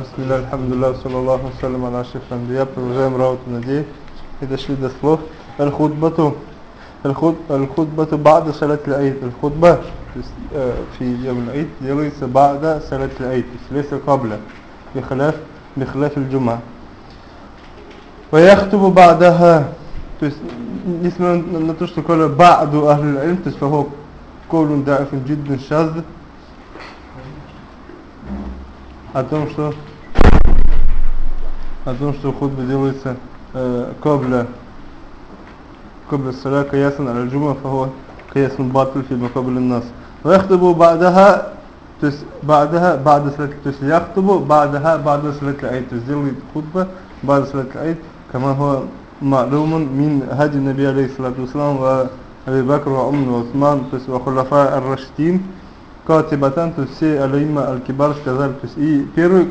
Бисмилля, алхамдулилlah, саллаллаху салям аля ашиф анбия. Продолжаем работу надеюсь. И дошли до слов. Аль-худбату. Аль-худбату бада салат аль-аид. Аль-худба, то есть э, في يوم العيد делается بعد صلاة العيد. То есть ليس قبل. بخلاف بخلاف الجمعة. ويخطب بعدها то есть несмотря на то, что коля ба'ду ахлил илм, то есть фахо колун да'ифун джиддун шазд, о том, что о том, что худба делается э, кабля кабля саля каясан аля джума фахо каясан батл фи макабля нас. ويخطب بعدها то есть بعدها بعد صلاة то есть يخطب بعدها بعد صلاة العيد то есть делает худба بعد صلاة العيد كما هو معلوم من هدي النبي عليه الصلاة والسلام وأبي بكر وعمر وعثمان то есть وخلفاء الراشدين катибатан, то есть все алейма аль-кибар сказали, то есть и первый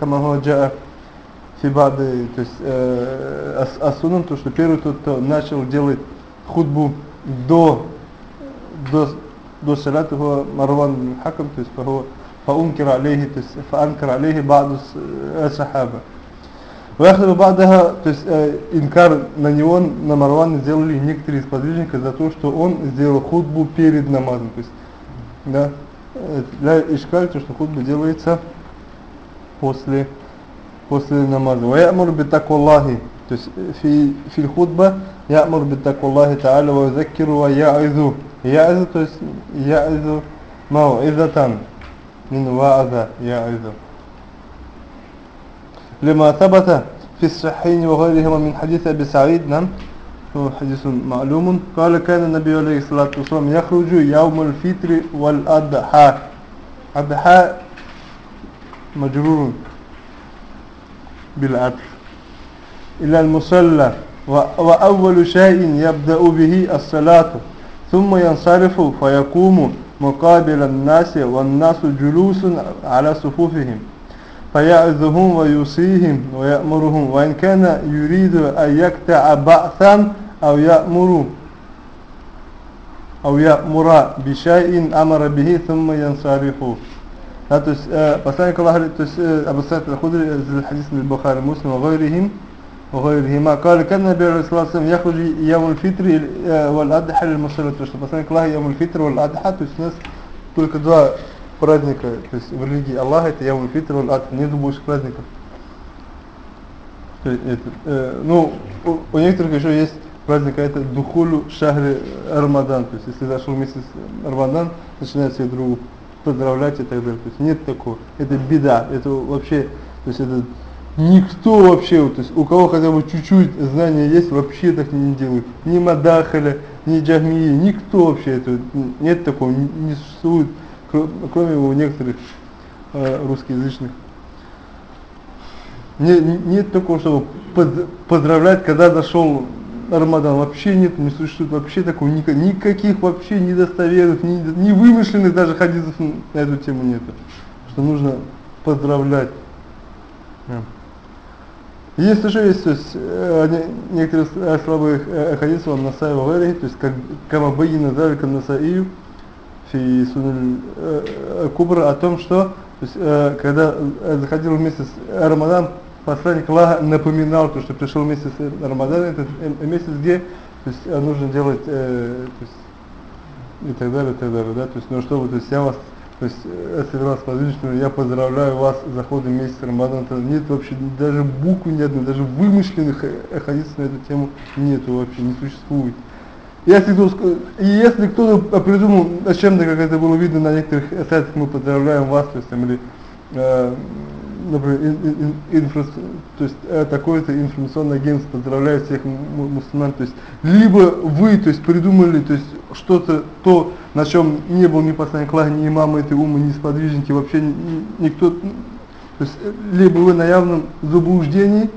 камаго джаа фибады, то есть асунан, то что первый тот, кто начал делать худбу до до до салата его Марван Хакам, то есть фахо فأنكر عليه فأنكر عليه بعض الصحابة Бадаха, то есть э, инкар на него, на Марвана сделали некоторые из подвижников за то, что он сделал худбу перед намазом. То есть, да, э, для Ишкаль, то, что худба делается после, после намаза. Ваямур битакуллахи, то есть э, фи, фи худба, ямур битакуллахи та'аля ва закиру ва я'изу. Я'изу, то есть я'изу мау'изатан, мин ва'аза я'изу. Лима сабата, في الصحيحين وغيرهما من حديث أبي سعيد نعم. هو حديث معلوم. قال كان النبي عليه الصلاة والسلام يخرج يوم الفطر والأضحى. أضحى مجرور بالعطف إلى المصلى وأول شيء يبدأ به الصلاة ثم ينصرف فيقوم مقابل الناس والناس جلوس على صفوفهم. فيعظهم ويوصيهم ويأمرهم وإن كان يريد أن يقطع بعثا أو يأمر أو يأمر بشيء أمر به ثم ينصرف да, то есть э, посланник Аллаха, то есть э, Абу Саид Аль-Худри из хадис Аль-Бухари, Муслим, وغيرهم وغيرهما قال كان النبي عليه الصلاة والسلام يخرج يوم الفطر والأضحى للمصلى то есть посланник Аллаха يوم الفطر والأضحى то есть у нас только два праздника, то есть в религии Аллаха это Ямуль Фитр, от нету больше праздников. Это, э, ну, у, у некоторых еще есть праздник, а это Духулю Шахри Рамадан, то есть если зашел месяц Рамадан, начинает все другу поздравлять и так далее. То есть нет такого. Это беда, это вообще, то есть это никто вообще, то есть у кого хотя бы чуть-чуть знания есть, вообще так не делают. Ни Мадахаля, ни Джахмии, никто вообще это, нет такого, не существует кроме у некоторых э, русскоязычных. Не, нет такого, чтобы поздравлять, когда зашел Рамадан. Вообще нет, не существует вообще такого, никак, никаких вообще недостоверных, ни, ни вымышленных даже хадисов на эту тему нет. Что нужно поздравлять. Есть еще есть, то есть, э, некоторые слабые э, хадисы, он насаи то есть, как камабайина залика насаию, фи сунул кубра о том, что то есть, э, когда заходил месяц Рамадан, посланник Аллаха напоминал, то, что пришел месяц Рамадан, это месяц, где то есть, нужно делать э, то есть, и так далее, и так далее, да, то есть, ну, чтобы, то есть, я вас, то есть, если вас подвижу, я поздравляю вас с заходом месяца Рамадан, то нет вообще даже буквы ни одной, даже вымышленных хадисов на эту тему нету вообще, не существует. Если кто, если кто-то придумал чем-то, как это было видно на некоторых сайтах, мы поздравляем вас, то есть, или, э, например, ин, ин, инфра, то есть, э, такое-то информационное агентство поздравляет всех мусульман, то есть, либо вы, то есть, придумали, то есть, что-то, то, на чем не был ни посланник Аллаха, ни имамы этой умы, ни сподвижники, вообще никто, то есть, либо вы на явном заблуждении,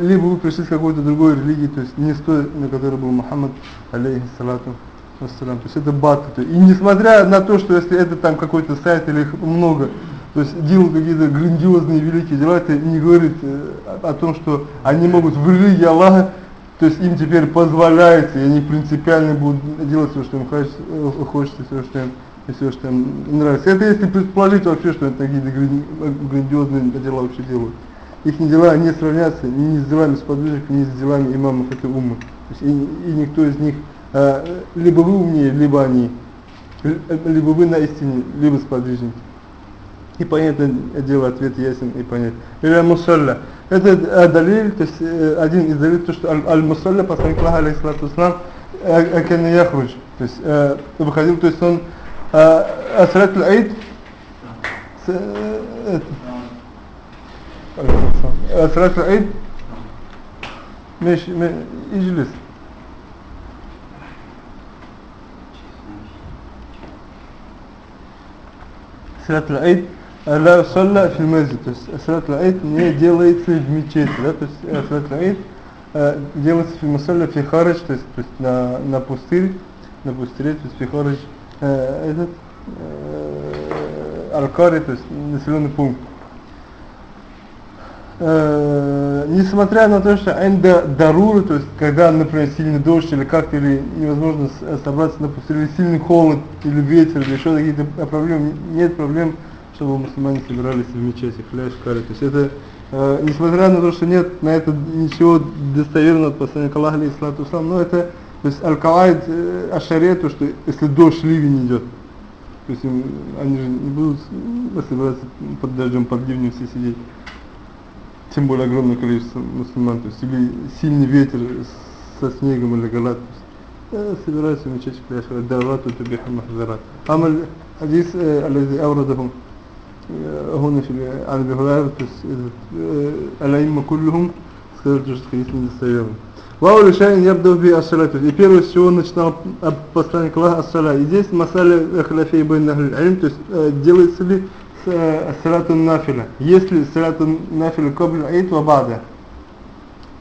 либо вы пришли с какой-то другой религии, то есть не с той, на которой был Мухаммад, алейхиссалату вассалам. То есть это бат. И несмотря на то, что если это там какой-то сайт или их много, то есть делают какие-то грандиозные великие дела, это не говорит э, о том, что они могут в религии Аллаха, то есть им теперь позволяется, и они принципиально будут делать все, что им хочется, э, все, что им если уж там не нравится. Это если предположить вообще, что это какие-то грандиозные дела вообще делают. Их дела не сравнятся ни с делами сподвижников, ни с делами имамов этой уммы. То есть и, и никто из них, а, либо вы умнее, либо они, либо вы на истине, либо сподвижники. И понятное дело, ответ ясен и понятен. Или мусалля. Это э, далиль, то есть э, один из далилей, то что аль-мусалля, посланник Аллаха, алейхиссалату ислам, акен яхруж. То есть э, выходил, то есть он асрат аль-аид, Esrat-ı İd İclis Esrat-ı İd Алла салла фил мази, то есть салатул аид не делается в мечети, да, то есть салатул аид э, делается фил масалла фи то есть, то есть на, на пустырь, на пустыре, то есть фи э, этот э, аль-кари, то есть населенный пункт э, несмотря на то, что энда даруры, то есть когда, например, сильный дождь или как-то, или невозможно собраться на пустыре, или сильный холод, или ветер, или еще какие-то проблемы, нет проблем, чтобы мусульмане собирались в мечети, хляж, кари. То есть это, э, несмотря на то, что нет на это ничего достоверного от посланника Аллаха, алейхиссалату но это, то есть аль-кавайд э, ашаре, то, что если дождь, ливень идет, то есть они же не будут собираться под дождем, под ливнем все сидеть тем более огромное количество мусульман, то есть или сильный ветер со снегом или галат, собираются в мечеть пляшать, давату тубиха махзарат. Ама хадис, الذي أورده هنا في عن أبي هريرة الأئمة كلهم сказали, что хадис недостоверный. Вау шайн ябду би ассалату. И первое, с чего начинал посланник Аллаха ассалат. И здесь масаля халяфей бен то есть делается ли Э, салатун нафиля. Если салатун нафиля кобля аид вабада.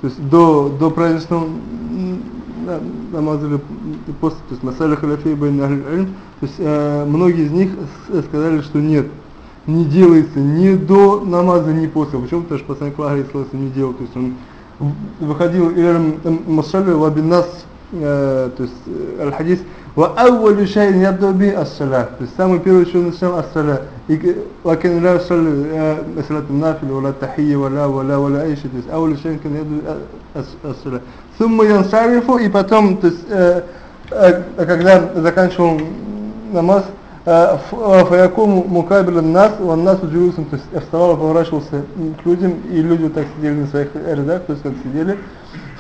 То есть до, до праздничного намаза или после, то есть масаля халяфей бен то есть э, многие из них э, сказали, что нет, не делается ни до намаза, ни после. Почему? Потому что посланник Аллаха не делал, то есть он выходил или масаля лабинас, то есть э, аль-хадис, ва аввалю шай ядоби ас-саля, то есть самый первый, что он начинал ас-саля, لكن لا يصلي صلاة النافل ولا تحية ولا ولا ولا أي شيء أول شيء كان يبدأ الصلاة ثم ينصرف и потом то есть когда заканчивал намаз фаякум мукабил нас, он нас джулусом, то есть вставал, поворачивался к людям, и люди так сидели на своих рядах, то есть как сидели,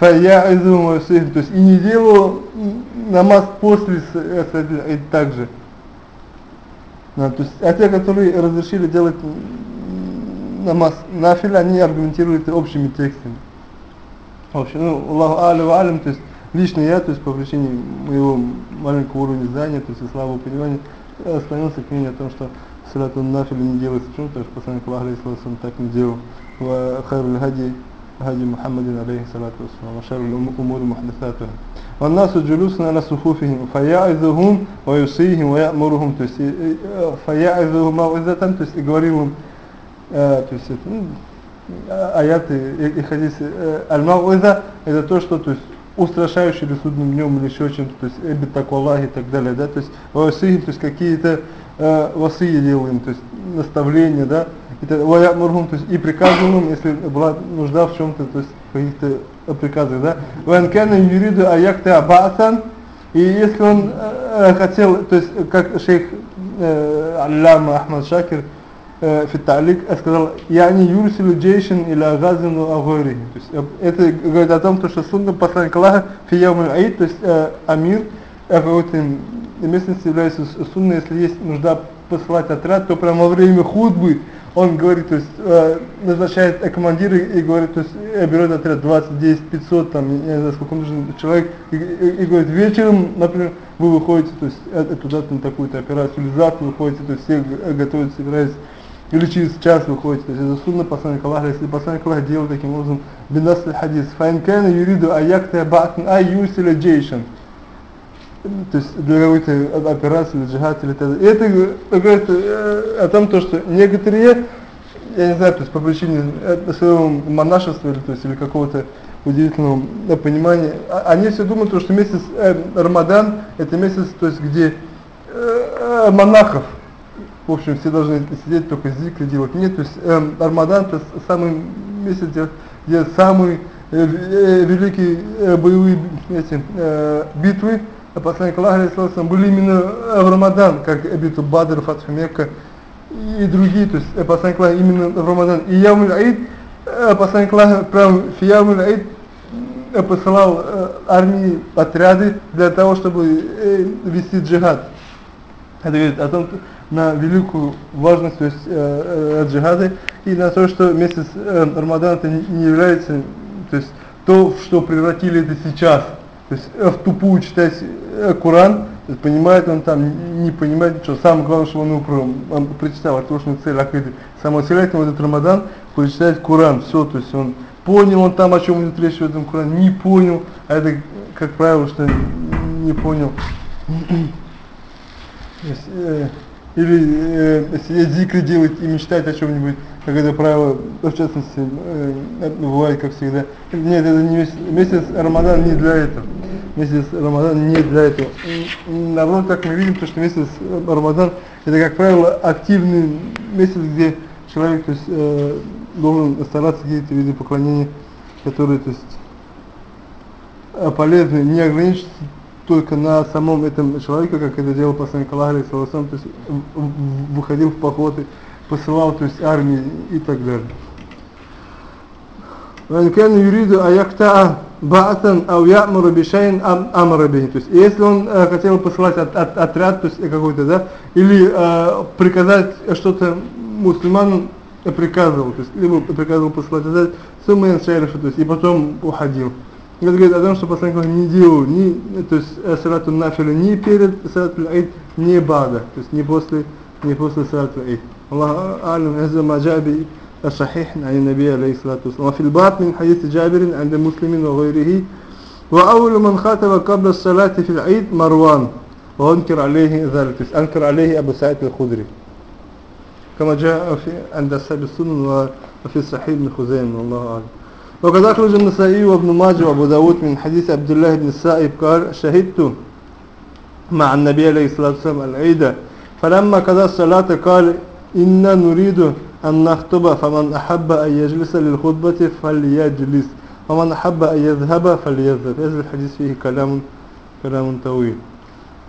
фая'изу мусих, то есть и не делал намаз после и также. да, то есть, а те, которые разрешили делать намаз нафиль, они аргументируют общими текстами. В общем, ну, Аллаху Аллаху Алим, то есть лично я, то есть по причине моего маленького уровня знания, то есть и слабого понимания, склонился к мнению о том, что салату нафиль не делается. Почему? Потому что посланник Аллаха, так не делал. В хайруль хади هدي محمد عليه الصلاة والسلام وشر الأمور محدثاتها والناس جلوس على صفوفهم فيعظهم ويصيهم ويأمرهم فيعظهم موعظة то есть говорил им то есть аяты и хадисы аль-мауиза это то что то есть устрашающими судным днем или еще чем-то, то есть эбби и так далее, да, то есть васыхи, то есть какие-то э, васыи делаем, то есть наставления, да, и ваямурхум, то есть и приказываем если была нужда в чем-то, то есть каких-то приказах, да, ванкана юриду аякта абасан, и если он э, хотел, то есть как шейх э, Аллама Ахмад Шакир, э, в Талик сказал, я не юрсилу джейшин или агазину агойри. То есть это говорит о том, что сунна посланника Аллаха фиямуль аид, то есть э, амир, какой-то местности является сунной, если есть нужда посылать отряд, то прямо во время худбы он говорит, то есть э, назначает командира и говорит, то есть э, берет отряд 20, 10, 500, там, я не знаю, сколько нужен человек, и, и, и говорит, вечером, например, вы выходите, то есть э, туда-то на такую-то операцию, или завтра выходите, то есть все готовятся, собираются, или через час выходите, то есть это судно посланник Аллаха, если посланник Аллаха делал таким образом, бинас хадис, фаинкана юриду аякта баатн ай юсиля джейшан, то есть для какой-то операции, или джихад, или. И это говорит э, о том, то, что некоторые, я не знаю, то есть по причине своего монашества, или, то есть, или какого-то удивительного понимания, а, они все думают, что месяц э, Рамадан, это месяц, то есть где э, э, монахов, в общем, все должны сидеть только зикры делать. Нет, то есть э, Рамадан это самый месяц, где, где самые э, э, великие э, боевые эти, э, битвы, а посланник Аллаха были именно в Рамадан, как битва Бадр, Фатх Мекка и другие, то есть э, посланник Аллаха именно в Рамадан. И Ямуль Аид, э, посланник Аллаха прям в Аид э, посылал э, армии, отряды для того, чтобы э, вести джихад. Это говорит о том, на великую важность то есть, э, э, джихада и на то, что месяц э, Рамадан это не является то есть то, что превратили это сейчас. То есть э, в тупую читать э, Коран, то есть понимает он там, не понимает ничего. Самое главное, что он, упром, он прочитал, точно цель акиды. Самостоятельно этот Рамадан прочитать Коран, все, то есть он понял он там, о чем идет речь в этом Коране, не понял, а это, как правило, что не понял. Э, или э, сидеть зикры делать и мечтать о чем-нибудь, как это правило, в частности, э, бывает, как всегда. Нет, это не месяц, месяц Рамадан не для этого. Месяц Рамадан не для этого. Наоборот, как мы видим, то, что месяц Рамадан, это, как правило, активный месяц, где человек то есть, э, должен стараться какие-то виды поклонения, которые то есть, э, полезны, не ограничиться только на самом этом человеке, как это делал посланник Аллаха, то есть выходил в походы, посылал, то есть армии и так далее. وإن كان يريد أن يقطع بعثا أو يأمر بشيء أمر به. То есть, если он э, хотел посылать от, от, отряд, то есть какой-то, да, или э, приказать что-то мусульманам, приказывал, то есть, либо приказывал посылать отряд, сумма то есть, и потом уходил. Это говорит о том, что посланник не делал, ни, то есть салату нафиля ни перед салату аид, ни бада, то есть не после, не после салату аид. الله أعلم هذا ما جاء بصحيح عن النبي عليه الصلاة والسلام وفي الباط من حديث جابر عند مسلم وغيره وأول من خاتم قبل الصلاة في العيد مروان وأنكر عليه ذلك أنكر عليه أبو سعيد الخدري كما جاء في عند أصحاب السنن وفي صحيح ابن خزيمة والله أعلم وقد أخرج النسائي وابن ماجه وأبو داود من حديث عبد الله بن السائب قال شهدت مع النبي عليه الصلاة والسلام العيد فلما قضى الصلاة قال إنا نريد أن نخطب فمن أحب أن يجلس للخطبة فليجلس ومن أحب أن يذهب فليذهب. هذا الحديث فيه كلام كلام طويل.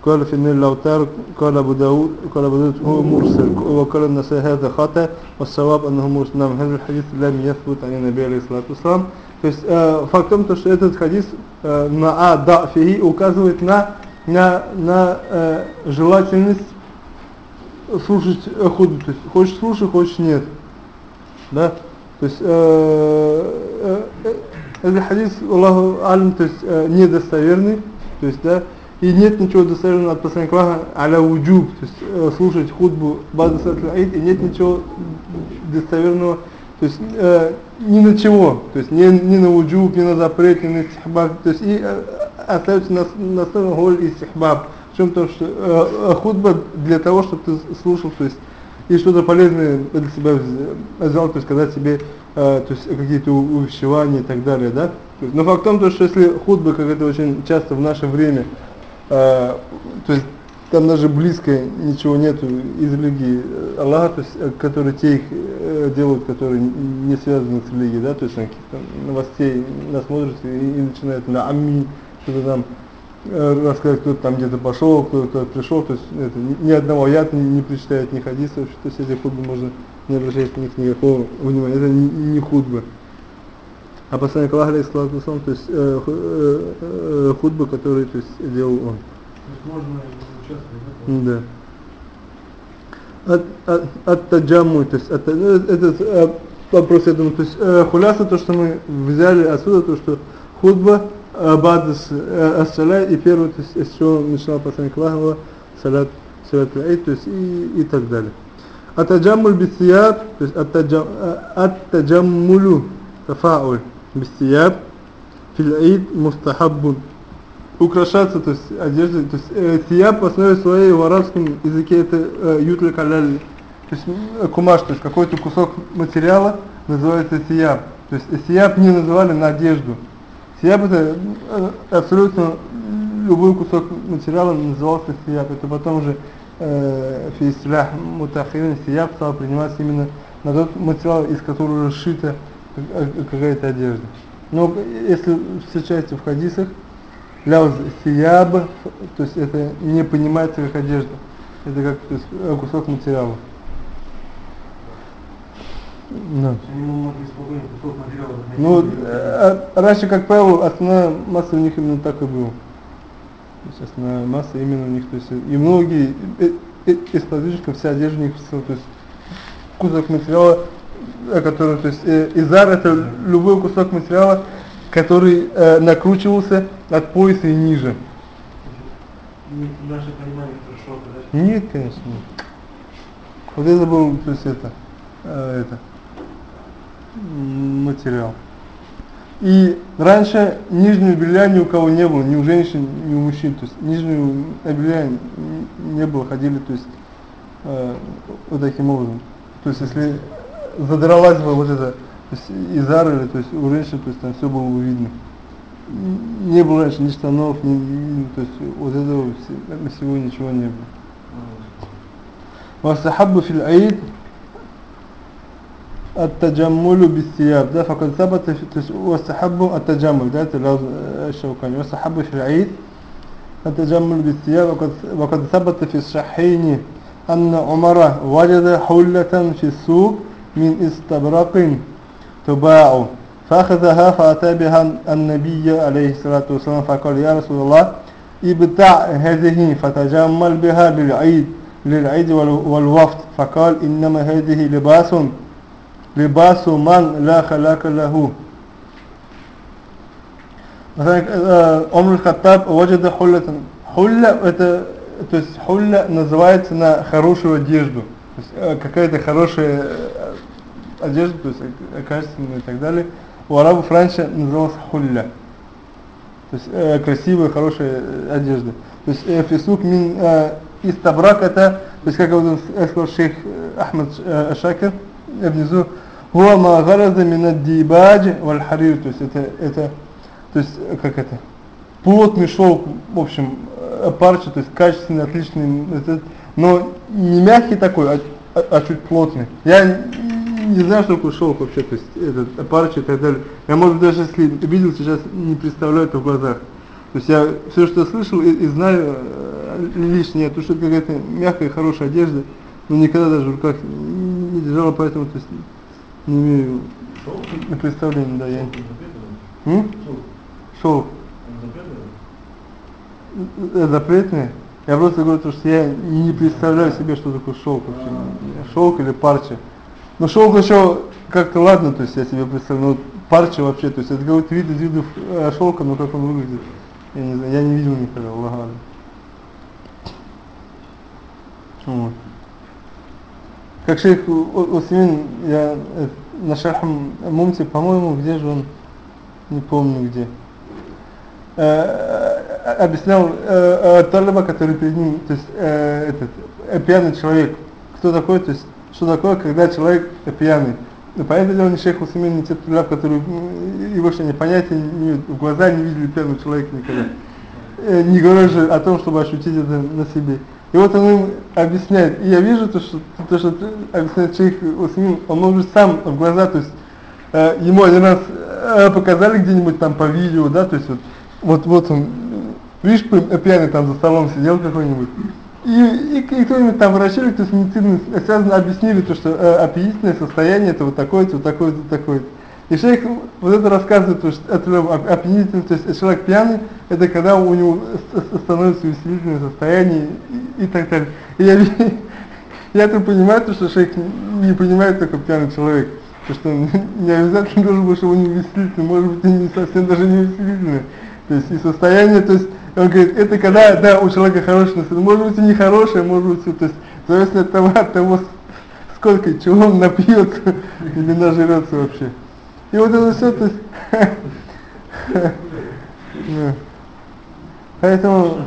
قال في النيل الأوتار قال أبو داود قال أبو داود هو مرسل وقال النسائي هذا خطأ والصواب أنه مرسل نعم هذا الحديث لم يثبت عن النبي عليه الصلاة والسلام то есть э, факт в том, то, что этот хадис э, на а да фиги указывает на, на, на э, желательность слушать э, худу. То есть хочешь слушай, хочешь нет. Да? То есть э, э, э, этот хадис, Аллаху алим, то есть э, недостоверный. То есть, да, и нет ничего достоверного от посланника аля уджуб, то есть э, слушать худбу база аид, и нет ничего достоверного, то есть э, ни на чего, то есть ни, ни на уджуб, ни на запрет, ни на истихбаб, то есть и э, остается на, на основе голь и истихбаб. В чем то, что э, э, худба для того, чтобы ты слушал, то есть и что-то полезное для себя взял, то есть сказать себе э, то есть какие-то увещевания и так далее, да. Но факт в том, что если худба, как это очень часто в наше время, а, то есть там даже близко ничего нету из религии Аллаха, то есть, э, которые те их э, делают, которые не связаны с религией, да, то есть на каких-то новостей насмотришься и, и начинают на амми, что-то там э, рассказать, кто-то там где-то пошел, кто-то пришел, то есть это, ни, одного аята не, не прочитает, ни хадисов, то есть эти худбы можно не обращать на них никакого внимания, это не, не худбы. А посланник Аллаха, алейхиссалату то есть э, э, э, худба, который то есть, делал он. Можно участвовать, да? От, от, от таджамму, то есть от, ну, этот э, вопрос, я думаю, то есть э, хуляса, то, что мы взяли отсюда, то, что худба, э, бадас, э, ассаля, и первое, то есть, с чего начинал посланник Аллаха, салят, салят то есть и, и так далее. Атаджаммуль бисияб, то есть ат-таджаммулю, тафауль бистияб фильаид мустахаббун украшаться, то есть одеждой, то есть э, тияб в основе своей в арабском языке это э, ютля каляль, то есть э, кумаш, то есть какой-то кусок материала называется тияб. То есть тияб не называли на одежду. Тияб это э, абсолютно любой кусок материала назывался тияб. Это потом уже э, фистилях мутахирин сияб стал приниматься именно на тот материал, из которого сшита какая-то одежда. Но если встречается в хадисах, ляуз сияб, то есть это не понимается как одежда. Это как то есть, кусок материала. Да. Ну, э, раньше, как правило, основная масса у них именно так и было. То есть основная масса именно у них, то есть и многие э, э, из подвижников вся одежда у них, то есть кусок материала, который, то есть изар это любой кусок материала, который э, накручивался от пояса и ниже. Наше понимание, шелк, да? Нет, конечно, нет. Вот это был, то есть это, э, это, материал. И раньше нижнего белья ни у кого не было, ни у женщин, ни у мужчин. То есть нижнего белья не было, ходили, то есть э, вот таким образом. То есть если задралась бы вот это, то есть изар или, то есть у женщин, то есть там все было бы видно. Не было раньше ни штанов, ни, ни то есть вот этого всего ничего не было. وَسَحَبُّ فِي الْعِيدِ التجمل بالثياب ده فقد ثبت واستحب التجمل ده الشوكاني واستحب في العيد التجمل بالثياب وقد, وقد ثبت في الصحيحين أن عمر وجد حلة في السوق من استبرق تباع فأخذها فأتى بها النبي عليه الصلاة والسلام فقال يا رسول الله ابتع هذه فتجمل بها للعيد للعيد والوفد فقال إنما هذه لباس لباس من لا خلاق له مثلا عمر الخطاب وجد حلة حلة это то есть хулля называется на хорошую одежду то есть какая-то хорошая одежда то есть качественная и так далее. У арабов раньше называлась хулля. То есть э, красивая хорошая одежда. То есть э, фисук мин э, истабрак это то есть как вот сказал шейх Ахмад э, Шакир внизу Хуа ма гараза мина дибадж валь харир, то есть это, это, то есть как это, плотный шелк, в общем, парча, то есть качественный, отличный, но не мягкий такой, а, а, а чуть плотный. Я не знаю, что такое шелк вообще, то есть этот парча и так далее. Я, может даже если видел, сейчас не представляю это в глазах. То есть я все, что слышал и, и знаю лишнее, то, что какая-то мягкая, хорошая одежда, но никогда даже в руках не держала, поэтому, то есть не имею Шоу? представления, да, я. М? Шоу. Запретный? Я просто говорю, что я не представляю себе, что такое шелк вообще. Шелк или парча. Но шелк еще как-то ладно, то есть я себе представляю, но парча вообще, то есть это какой-то вид из видов э, шелка, но как он выглядит, я не знаю, я не видел никогда, Аллах Вот. Как шейх Усмин, я э, на шархам Мумти, по-моему, где же он, не помню где, э, объяснял э, Талиба, который перед ним, то есть этот, пьяный человек, кто такой, то есть что такое, когда человек пьяный. Ну, понятное дело, шейх Усмин, не те талиб, которые его вообще не понятия, не, в глаза не видели пьяного человека никогда. Не говоря же о том, чтобы ощутить это на себе. И вот он им объясняет. И я вижу то, что, то, что объясняет шейх Усмин, он может сам в глаза, то есть э, ему один раз э, показали где-нибудь там по видео, да, то есть вот, вот, вот он, видишь, пьяный там за столом сидел какой-нибудь. И, и, и кто-нибудь там врачи, кто с медициной связано, объяснили то, что э, опьянительное состояние это вот такое-то, вот такое-то, вот такое-то. И шейх вот это рассказывает, то, что это опьянительный, то есть человек пьяный, это когда у него становится усилительное состояние и, и так далее. И я, я это понимаю, то, что шейх не понимает только пьяный человек. То, что не обязательно должен быть, что у него веселительный, может быть, и не совсем даже не веселительный. То есть и состояние, то есть он говорит, это когда, да, у человека хорошее настроение, может быть и не хорошее, может быть, то есть зависит от того, от того, сколько, чего он напьется или нажрется вообще. И вот это все, то есть, поэтому,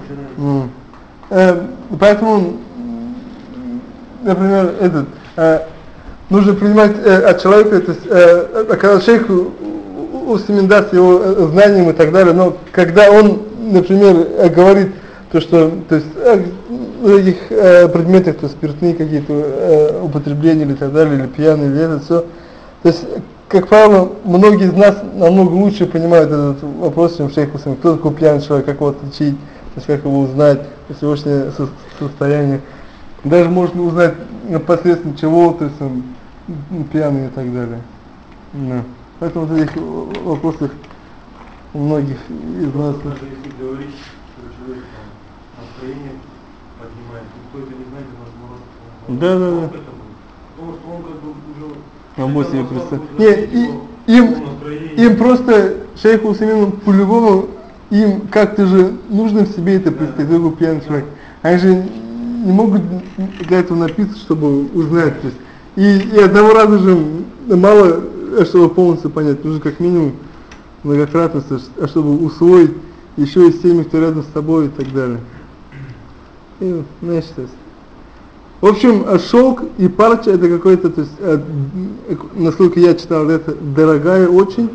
э, поэтому, например, этот, э, нужно принимать э, от человека, то есть, когда устами даст его знанием и так далее, но когда он, например, э, говорит то, что, то есть, э, этих э, предметах, то спиртные какие-то э, употребления или так далее, или пьяные, или это все. То есть, как правило, многие из нас намного лучше понимают этот вопрос, чем шейх Хусейн. Кто такой пьяный человек, как его отличить, то есть как его узнать, сегодняшнее состояние. Даже можно узнать посредством чего, то есть он пьяный и так далее. Да. Поэтому вот этих вопросов многих из нас... Даже если настроение поднимает, это не знает, наоборот. Да, да, да. Потому что он как бы уже... Он будет себе представить. Не, и, им, им просто, шейху Усамину по-любому, им как-то же нужно в себе это представить, такой пьяный человек. Они же не могут для этого напиться, чтобы узнать. То есть, и, и одного раза же мало, чтобы полностью понять, нужно как минимум многократно, чтобы усвоить еще и с теми, кто рядом с тобой и так далее. И, значит, в общем, шелк и парча это какой-то, то есть, э, насколько я читал, это дорогая очень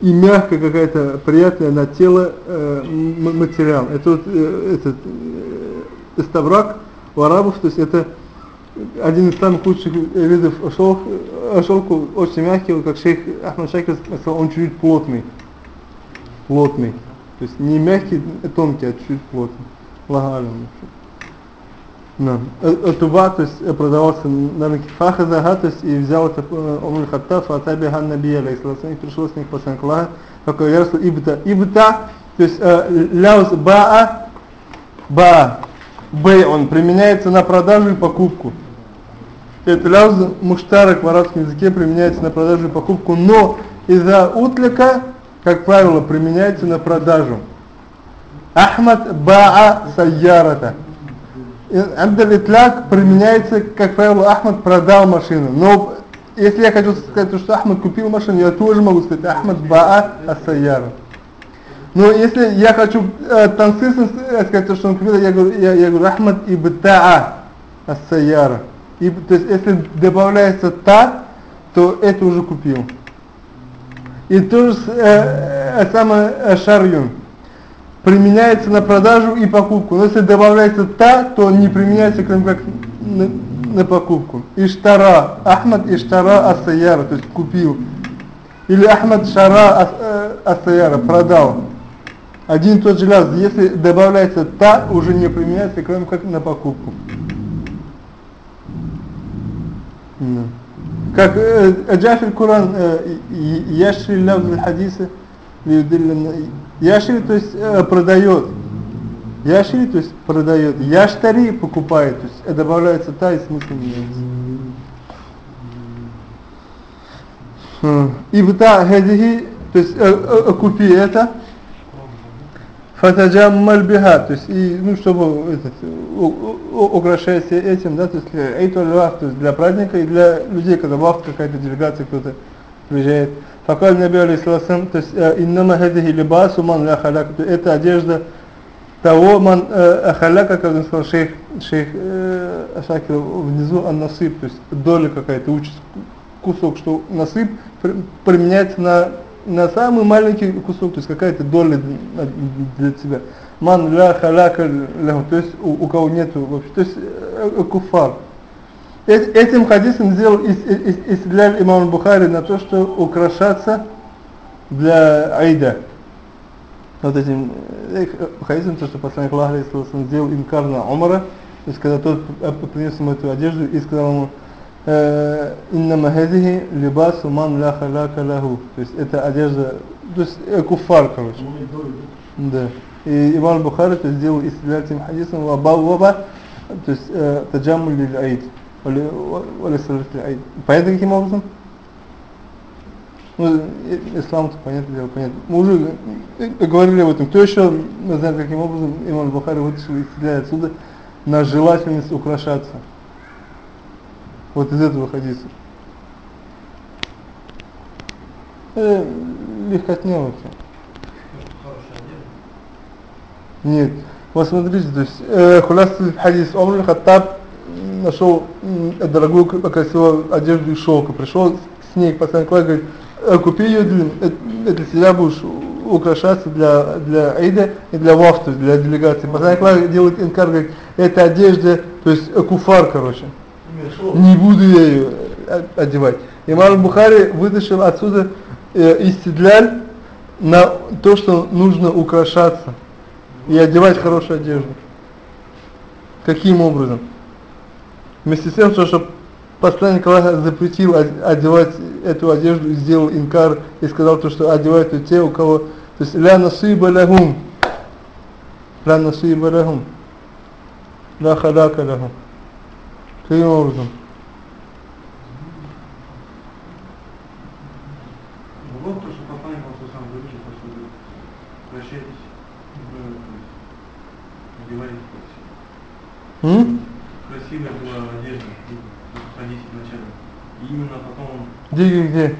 и мягкая какая-то приятная на тело э, материал. Это вот э, этот э, эставрак у арабов, то есть это один из самых лучших видов шелк, шелку, очень мягкий, как шейх Ахмад Шакир сказал, он чуть-чуть плотный плотный. То есть не мягкий, тонкий, а чуть плотный. Лагалем. Да. Туба, то есть продавался на рынке Фахазага, то есть и взял это Умр Хаттаф, а таби хан наби алейхиссалам, и пришел с них посланник Аллаха, как я рассказал, ибта, ибта, то есть ляус баа, баа, бэй, он применяется на продажу и покупку. Это ляус муштарак в арабском языке применяется на продажу и покупку, но из-за утлика как правило, применяется на продажу. Ахмад баа сайярата. Амдалитляк применяется, как правило, Ахмад продал машину. Но если я хочу сказать, что Ахмад купил машину, я тоже могу сказать Ахмад баа асайяра. Но если я хочу э, танцистам сказать, что он купил, я говорю, я, я говорю Ахмад ибтаа асайяра. И, то есть если добавляется та, то это уже купил. И то же э, э, самое э, шарюн применяется на продажу и покупку. Но если добавляется та, то не применяется кроме как на, на покупку. Иштара, Ахмад Иштара Асаяра, то есть купил. Или Ахмад Шара ас, э, Асаяра, продал. Один и тот же ляз, если добавляется та, уже не применяется кроме как на покупку. No как э, Джафир Куран э, яшри лавз хадиса яшри то есть э, продает. Яшри то есть продает. Яштари покупает. То есть добавляется та и смысл меняется и бта хадихи то есть купи это фатаджаммаль биха, то есть, и, ну, чтобы этот, украшать этим, да, то есть, эйту то есть, для праздника и для людей, когда вахт какая-то делегация, кто-то приезжает. Факаль Наби Алейхиссалам, то есть, иннама хадихи либасу ман ля халяк, это одежда того ман халяка, как он сказал шейх, шейх Ашакир внизу, ан насып, то есть, доля какая-то, участь, кусок, что насып применяется на на самый маленький кусок, то есть какая-то доля для тебя. Ман ля халяка ляху, то есть у, у кого нету вообще, то есть э, э куфар. Этим хадисом сделал истрелял имам Бухари на то, что украшаться для Айда. Вот этим э, хадисом, то, что посланник Аллаха сделал инкар на Умара, то есть когда тот принес ему эту одежду и сказал ему, иннама хазихи либасу ман ля халяка лаху. То есть это одежда, то есть э, куфар, короче. Да. И Имам Бухари то сделал истиляль этим хадисом ваба, то есть э, таджамуль лиль аид. Понятно каким образом? Ну, ислам то понятно дело, понятно. Мы уже говорили об этом. Кто еще знает каким образом Имам Бухари вытащил истиляль отсюда на желательность украшаться. Вот из этого хадиса. Э, легкотня вообще. Нет. Вот смотрите, то есть э, хулас хадис Умр Хаттаб нашел э, дорогую красивую одежду из шелка, пришел с ней к посланнику говорит, «Э, купи ее для, э, для себя будешь украшаться для, для Аида и для вафта, для делегации. Посланник делает инкар, говорит, это одежда, то есть э, куфар, короче. Не буду я ее э, одевать. Имам Бухари вытащил отсюда э, истидляль на то, что нужно украшаться и одевать хорошую одежду. Каким образом? Вместе с тем, что, что посланник Аллаха запретил од- одевать эту одежду, сделал инкар и сказал то, что одевают ее те, у кого... То есть ля насиба лахум. Ля насиба лахум. Ля хадака лахум. Каким образом? Вот ну, то, что послание просто сам выучил, просто прощайтесь, одевайтесь красиво. Красивая была одежда, ходите вначале. Именно потом... Где, где?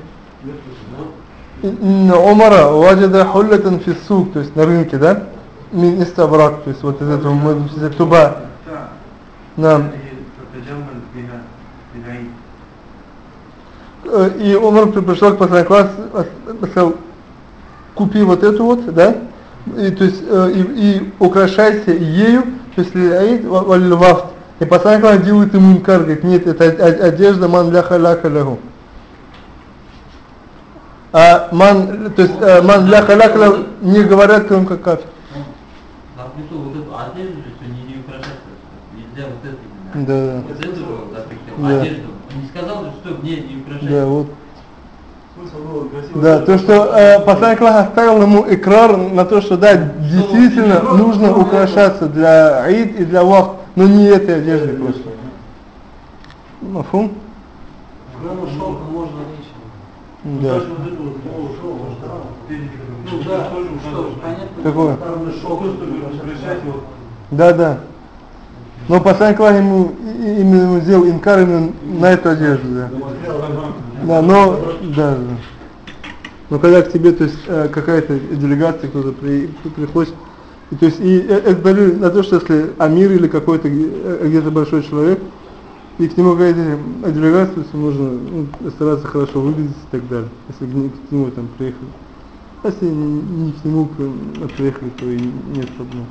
Умара ваджада хуллатан фи сук, то есть на рынке, да? Мин истабрак, то есть вот из этого мы из этого туба. Да. И Умар при- пришел к посланнику э, купи вот эту вот да? И то есть э, и, и украшайся ею то есть ва- валь-вафт и посланник делает ему инкар говорит нет это одежда ман ляха ляха лягу а ман то есть э, ман ляха ляха лягу не говорят кроме как кафир именно. Да, да. Не сказал, что мне не украшать. Да, вот. Смысл был красиво. Да, то, что э, посланник Аллаха оставил ему экрар на то, что да, действительно нужно украшаться для Аид и для Ваф, но не этой одеждой просто. Мафум? Кроме шелка можно. Да. Ну который да, тоже что, понятно. Какое? Да, да. Но посланник Аллаха ему, именно сделал инкар именно на эту одежду, да. Да, но, да, да. Но когда к тебе, то есть, э, какая-то делегация, кто-то при, приходит, и, то есть, и э, это дали на то, что если Амир или какой-то э, где-то большой человек, и к нему какая-то делегация, то есть, нужно ну, стараться хорошо выглядеть и так далее, если к, нему- там приехали. А если не, к нему приехали, то и нет проблем.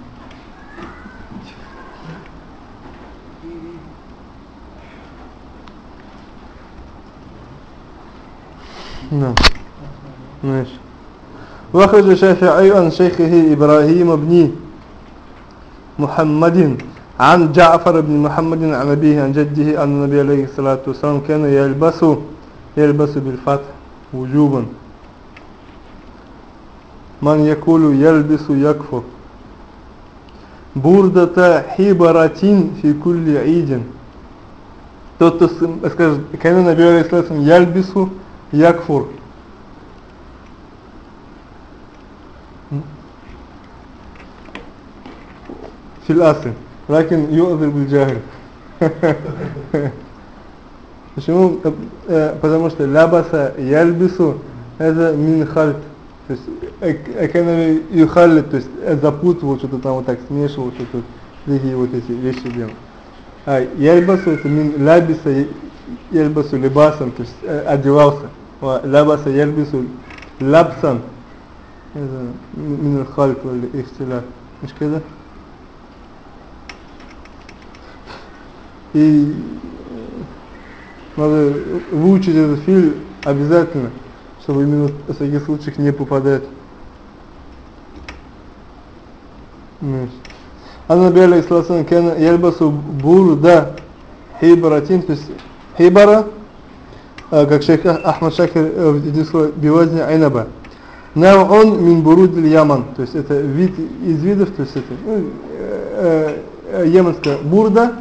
نعم ماشي واخرج الشافعي عن شيخه إبراهيم بن محمد عن جعفر بن محمد عن أبيه عن جده أن النبي عليه الصلاة والسلام كان يلبس يلبس بالفتح وجوبا من يقول يلبس يكفر بردة حبرة في كل عيد тот, кто с- скажет, когда Наби Алейхиссалам яльбису якфур. Асль. Лакин ю'адыр биль джахиль. Почему? Потому что лябаса яльбису это мин хальт. То есть экономи юхалит, то есть запутывал, что-то там вот так смешивал, что-то такие вот эти вещи делал. А яльбасу это мин лябиса яльбасу либасан, то есть одевался. لبس يلبس لبسا من الخلق или مش كده и надо выучить этот фильм обязательно, чтобы именно в таких случаях не попадать. Аннаби алейхиссалам кана яльбасу бурда хибаратин, то есть хибара Э, как шейх Ахмад Шакир э, здесь бивазни айнаба. Навон мин буруд яман, то есть это вид из видов, то есть это ну, э, э, э яманская бурда,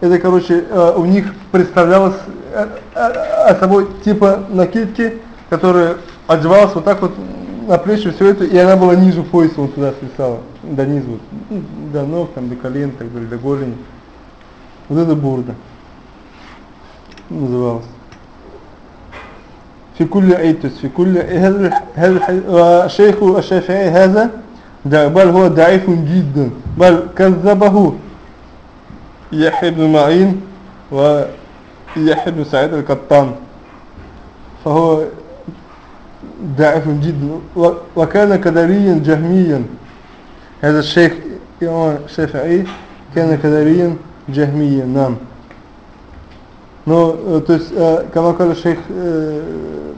это короче э, у них представлялось э, э, собой типа накидки, которая одевалась вот так вот на плечи все это, и она была ниже пояса вот туда свисала, до низу, ну, до ног, там, до колен, так далее, до голени. Вот это бурда называлась. في كل أيتس في كل هذا الشيخ آه، الشافعي هذا بل هو ضعيف جدا. بل كذبه يحيى بن معين ويحيى بن سعيد القطان. فهو ضعيف جدا. وكان كدريا جهميا. هذا الشيخ الشافعي كان كدريا جهميا. نعم. Но э, то есть э, сказал шейх э,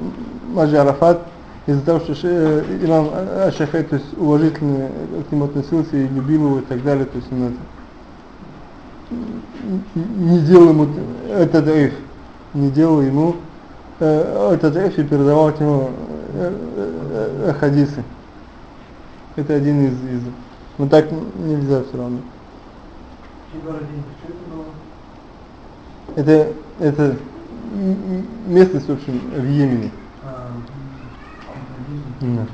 Маджи Арафат из-за того, что имам Шафей, то есть уважительно к нему относился и любил его и так далее, то есть он это, не делал ему это даиф, не делал ему э, это даиф и передавал э, э, хадисы. Это один из, из но так нельзя все равно. Это? Это, это м- м- местность, в общем, в Йемене. А, один. Да.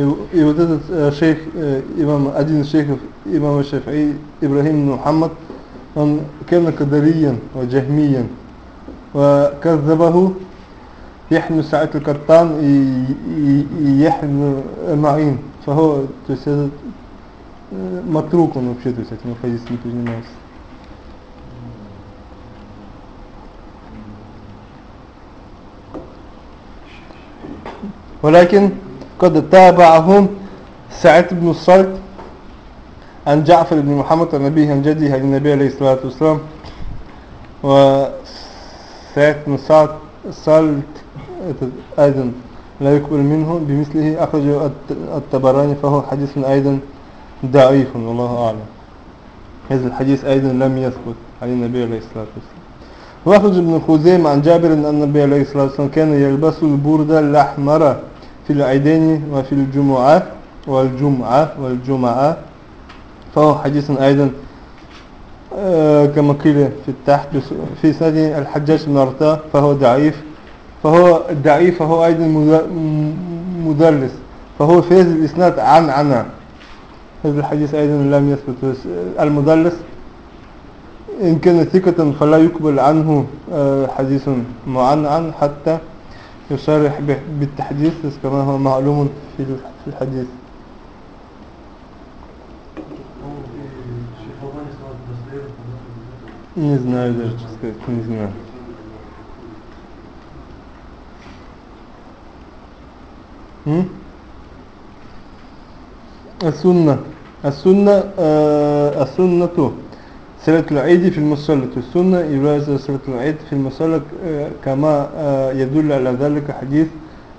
И, в- и вот этот э, шейх, э, имам, один из шейхов имама Шафии, Ибрахим ибн Мухаммад, он كان قدريا وجهميا وكذبه يحمل ساعة القطان и- и- и يحمل معين فهو то есть этот э, матрук он вообще то есть этим хадисом не занимался ولكن قد تابعهم سعيد بن الصلت عن جعفر بن محمد عن عن جده عن النبي عليه الصلاة والسلام. وسعيد بن سعد الصلت أيضا لا يقبل منه بمثله. أخرجه الت- الطبراني فهو حديث أيضا ضعيف والله أعلم. هذا الحديث أيضا لم يثبت عن النبي عليه الصلاة والسلام. وأخرج ابن خزيمة عن جابر أن النبي عليه الصلاة والسلام كان يلبس البردة الأحمر. في العيدين وفي الجمعة والجمعة والجمعة. فهو حديث أيضا آه، كما قيل في التحت في سند الحجاج أرطاة فهو ضعيف. فهو ضعيف فهو أيضا مدلس فهو في هذا الإسناد عن عنا هذا الحديث أيضا لم يثبت. المدلس إن كان ثقة فلا يقبل عنه آه، حديث معنعن حتى يصرح به- بالتحديث بس كما هو معلوم في ال- في الحديث По-моему, и Шейх Албани сказал, это достоверно, по-моему, Не знаю даже, что сказать, не знаю. М? السنة السنة آه السنة صلاة العيد في المصلى السنة يبقى صلاة العيد في المصلى آه كما آه يدل على ذلك حديث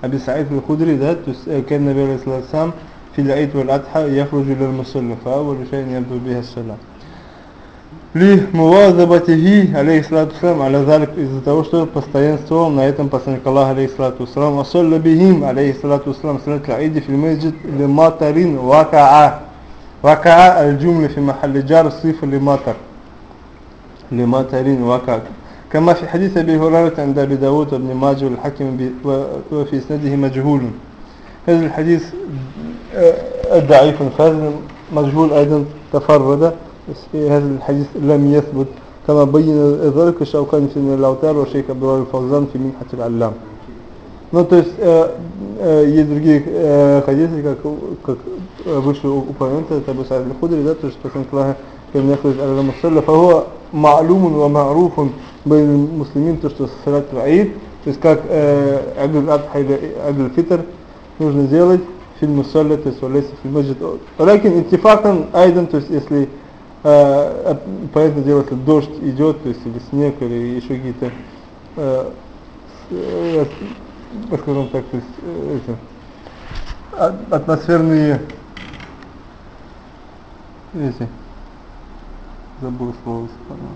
أبي سعيد الخدري ده تس- آه، كان النبي عليه الصلاة والسلام في العيد والأضحى يخرج إلى المصلى فأول شيء يبدو بها الصلاة لمواظبته عليه الصلاة والسلام على ذلك из-за того, что постоянствовал на этом посланник Аллаха عليه الصلاة والسلام وصلى بهم عليه الصلاة والسلام صلاة العيد في المسجد لمطر وقع وقع الجملة في محل جار صفة لمطر لمطر وقع كما في حديث أبي هريرة عند أبي داود وابن ماجه والحكم ب- و- وفي سنده مجهول هذا الحديث آه، ضعيف فهذا مجهول أيضا تفرد بس في هذا الحديث لم يثبت كما بين ذلك الشوكاني في الأوتار والشيخ عبد الله الفوزان في منحة العلام Ну, то есть, э, э, есть другие э, хадисы, как, как э, выше упомянуто, это Абу Саид аль-Худри, да, то есть, посланник Аллаха, كان يخرج على المصلى فهو معلوم ومعروف بين المسلمين то что صلاة العيد то есть как э, عيد الأضحى или عيد الفطر нужно делать في المصلى то есть وليس في المسجد ولكن اتفاقا أيضا то есть если э, понятное дело если дождь идет то есть или снег или еще какие-то э, э, скажем так то есть э, эти, а- атмосферные эти забыл слово вспомнил.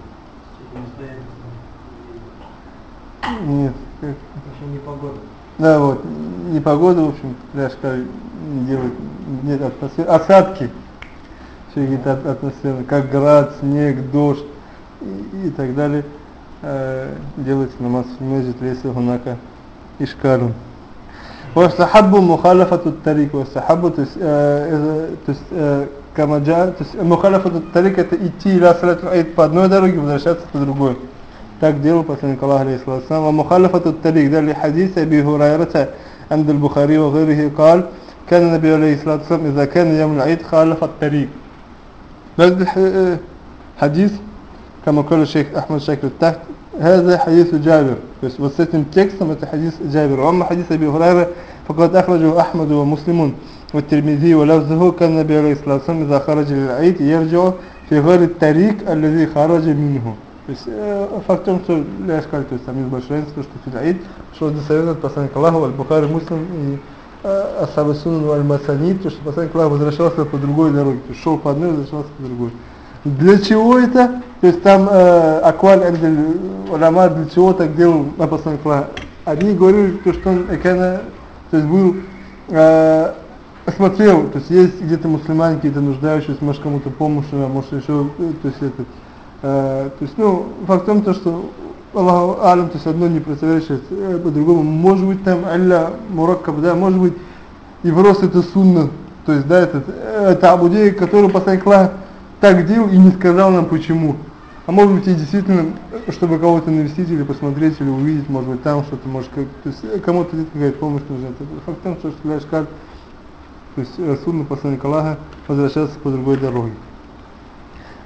Нет, как- Еще не погода. да, вот, непогода, в общем, пляжка не делает, нет атмосферы, осадки, все какие-то от- атмосферы, как град, снег, дождь и, и так далее, э, делается намаз в месяц леса хунака ишкарун. واستحب مخالفة الطريق واستحب то есть, э, э, то есть э, كما جاء то есть مخالفة الطريق это идти إلى صلاة العيد по одной дороге возвращаться по другой так делал посланник Аллаха عليه الصلاة والسلام ومخالفة الطريق ده لحديث أبي هريرة عند البخاري وغيره قال كان النبي عليه الصلاة والسلام إذا كان يوم العيد خالف الطريق هذا الح- حديث كما قال الشيخ أحمد شاكر تحت هذا حديث جابر بس وسيتم تكستم это حديث جابر وأما حديث أبي هريرة فقد أخرجه أحمد ومسلم والترمذي ولفظه كان النبي عليه الصلاة والسلام إذا خرج للعيد يرجع في غير الطريق الذي خرج منه то есть э, факт в том, что я сказал, то есть там есть большое разница, что фидаид, что досоветует посланник Аллаха, Аль-Бухари, Муслим и э, Асхабы Сунан Аль-Масанид, то что посланник Аллаха возвращался по другой дороге, то есть шел по одной, возвращался по другой. Для чего это? То есть там э, Акваль Уляма для чего так делал на посланник Аллаха? Одни говорили, то, что он экана, то есть был э, смотрел, то есть есть где-то мусульмане, какие-то нуждающиеся, может кому-то помощь, может еще, э, то есть этот, Э, то есть, ну, факт в том, то, что Аллаху Алям, то есть одно не противоречит э, по-другому. Может быть там Алля Мураккаб, да, может быть и врос это сунна, то есть, да, это, это Абудей, который посланник Аллаха так делал и не сказал нам почему. А может быть и действительно, чтобы кого-то навестить или посмотреть, или увидеть, может быть там что-то, может, как, то есть э, кому-то какая-то помощь нужна. Это факт в том, что Ляшкар, то есть сунна посланника Аллаха возвращаться по другой дороге.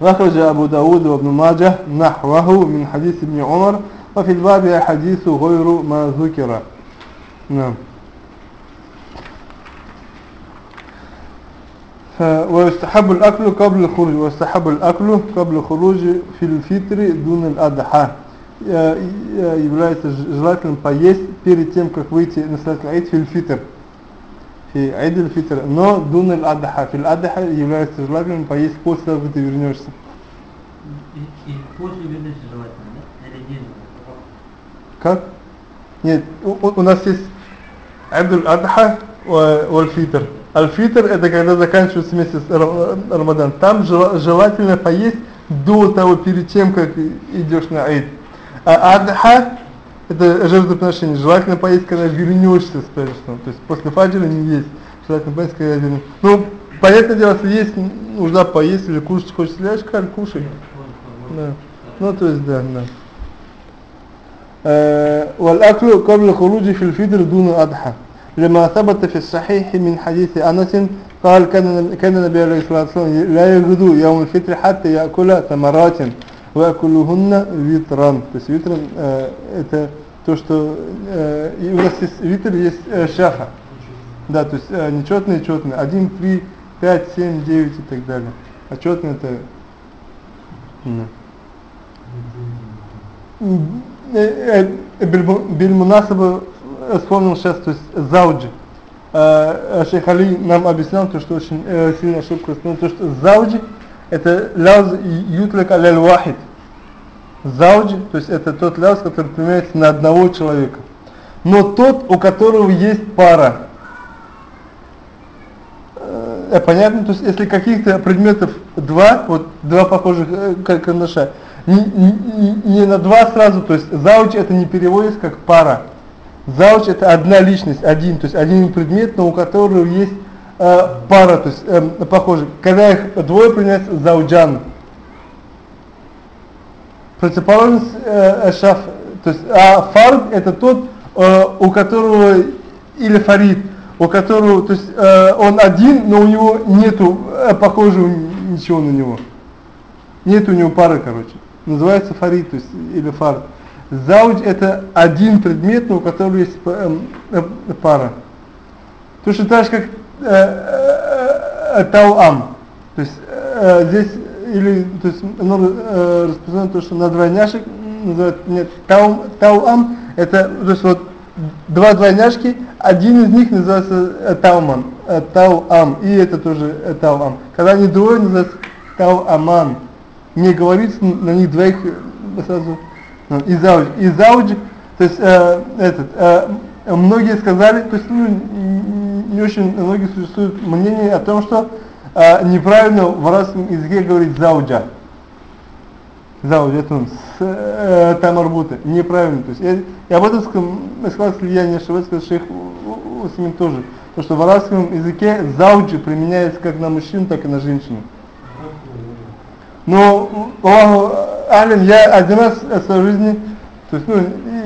أخرج أبو داود وابن ماجه نحوه من حديث ابن عمر وفي الباب حديث غير ما ذكر نعم ويستحب الأكل قبل الخروج ويستحب الأكل قبل الخروج في الفطر دون الأضحى является желательным поесть перед тем, как выйти на салат аль фи айдиль фитр, но дунель адха, фил адха является желательным поесть после того, как ты вернешься. И, и после вернешься желательно, да? Или день? Как? Нет, у, у нас есть айдиль адха, вальфитр. Э, Аль-фитр это когда заканчивается месяц Рамадан. Там желательно поесть до того, перед тем, как идешь на Айд. А Адха это жертвоприношение. Желательно поесть, когда вернешься с перечного. То есть после фаджира не есть. Желательно поесть, когда вернешься. Ну, понятное дело, если есть, нужно поесть или кушать хочешь ляжь, как кушай. Да. Ну, то есть, да, да. والأكل قبل الخروج في الفطر دون أضحى لما ثبت في الصحيح من حديث أنس قال كان كان النبي عليه الصلاة والسلام لا يغدو يوم الفطر حتى يأكل ثمرات ويأكلهن وطرا то есть витром э, это то, что э, у нас есть витр, есть э, шафа. Да, то есть э, нечетные, четные. 1, 3, 5, 7, 9 и так далее. А четные это... Бельмунасаба вспомнил сейчас, то есть зауджи. Шейх Али нам объяснял то, что очень э, сильно ошибка, то, что зауджи это ляз ютлик аляль вахид. Зауджи, то есть это тот ляз, который применяется на одного человека. Но тот, у которого есть пара. Э, понятно? То есть если каких-то предметов два, вот два похожих э, карандаша, не, не, не на два сразу, то есть зауч это не переводится как пара. Зауч это одна личность, один, то есть один предмет, но у которого есть э, пара, то есть э, похожи. Когда их двое принимается зауджан. Противоположность э, шаф, то есть а фард это тот, э, у которого или фарид, у которого, то есть э, он один, но у него нету э, похожего ничего на него. Нет у него пары, короче. Называется фарид, то есть или фард. Зауджи это один предмет, но у которого есть э, э, пара. Точно так же, как э, э, тауам. То есть э, здесь или то есть много э, распространено то, что на двойняшек называют нет тау, тауам это то есть вот два двойняшки, один из них называется э, тауман, э, тауам, и это тоже э, тауам. Когда они двое называются тауаман. Не говорится на них двоих э, сразу ну, и зауджи. И зауджи, то есть э, этот, э, многие сказали, то есть ну, не очень многие существует мнение о том, что э, неправильно в арабском языке говорить зауджа. Зауджа, это он, с э, тамарбута, неправильно. То есть я, я об этом сказал, если я не ошибаюсь, шейх Усмин тоже. То, что в арабском языке зауджи применяется как на мужчину, так и на женщину. Но, Аллаху Алим, я один раз в своей жизни, то есть, ну,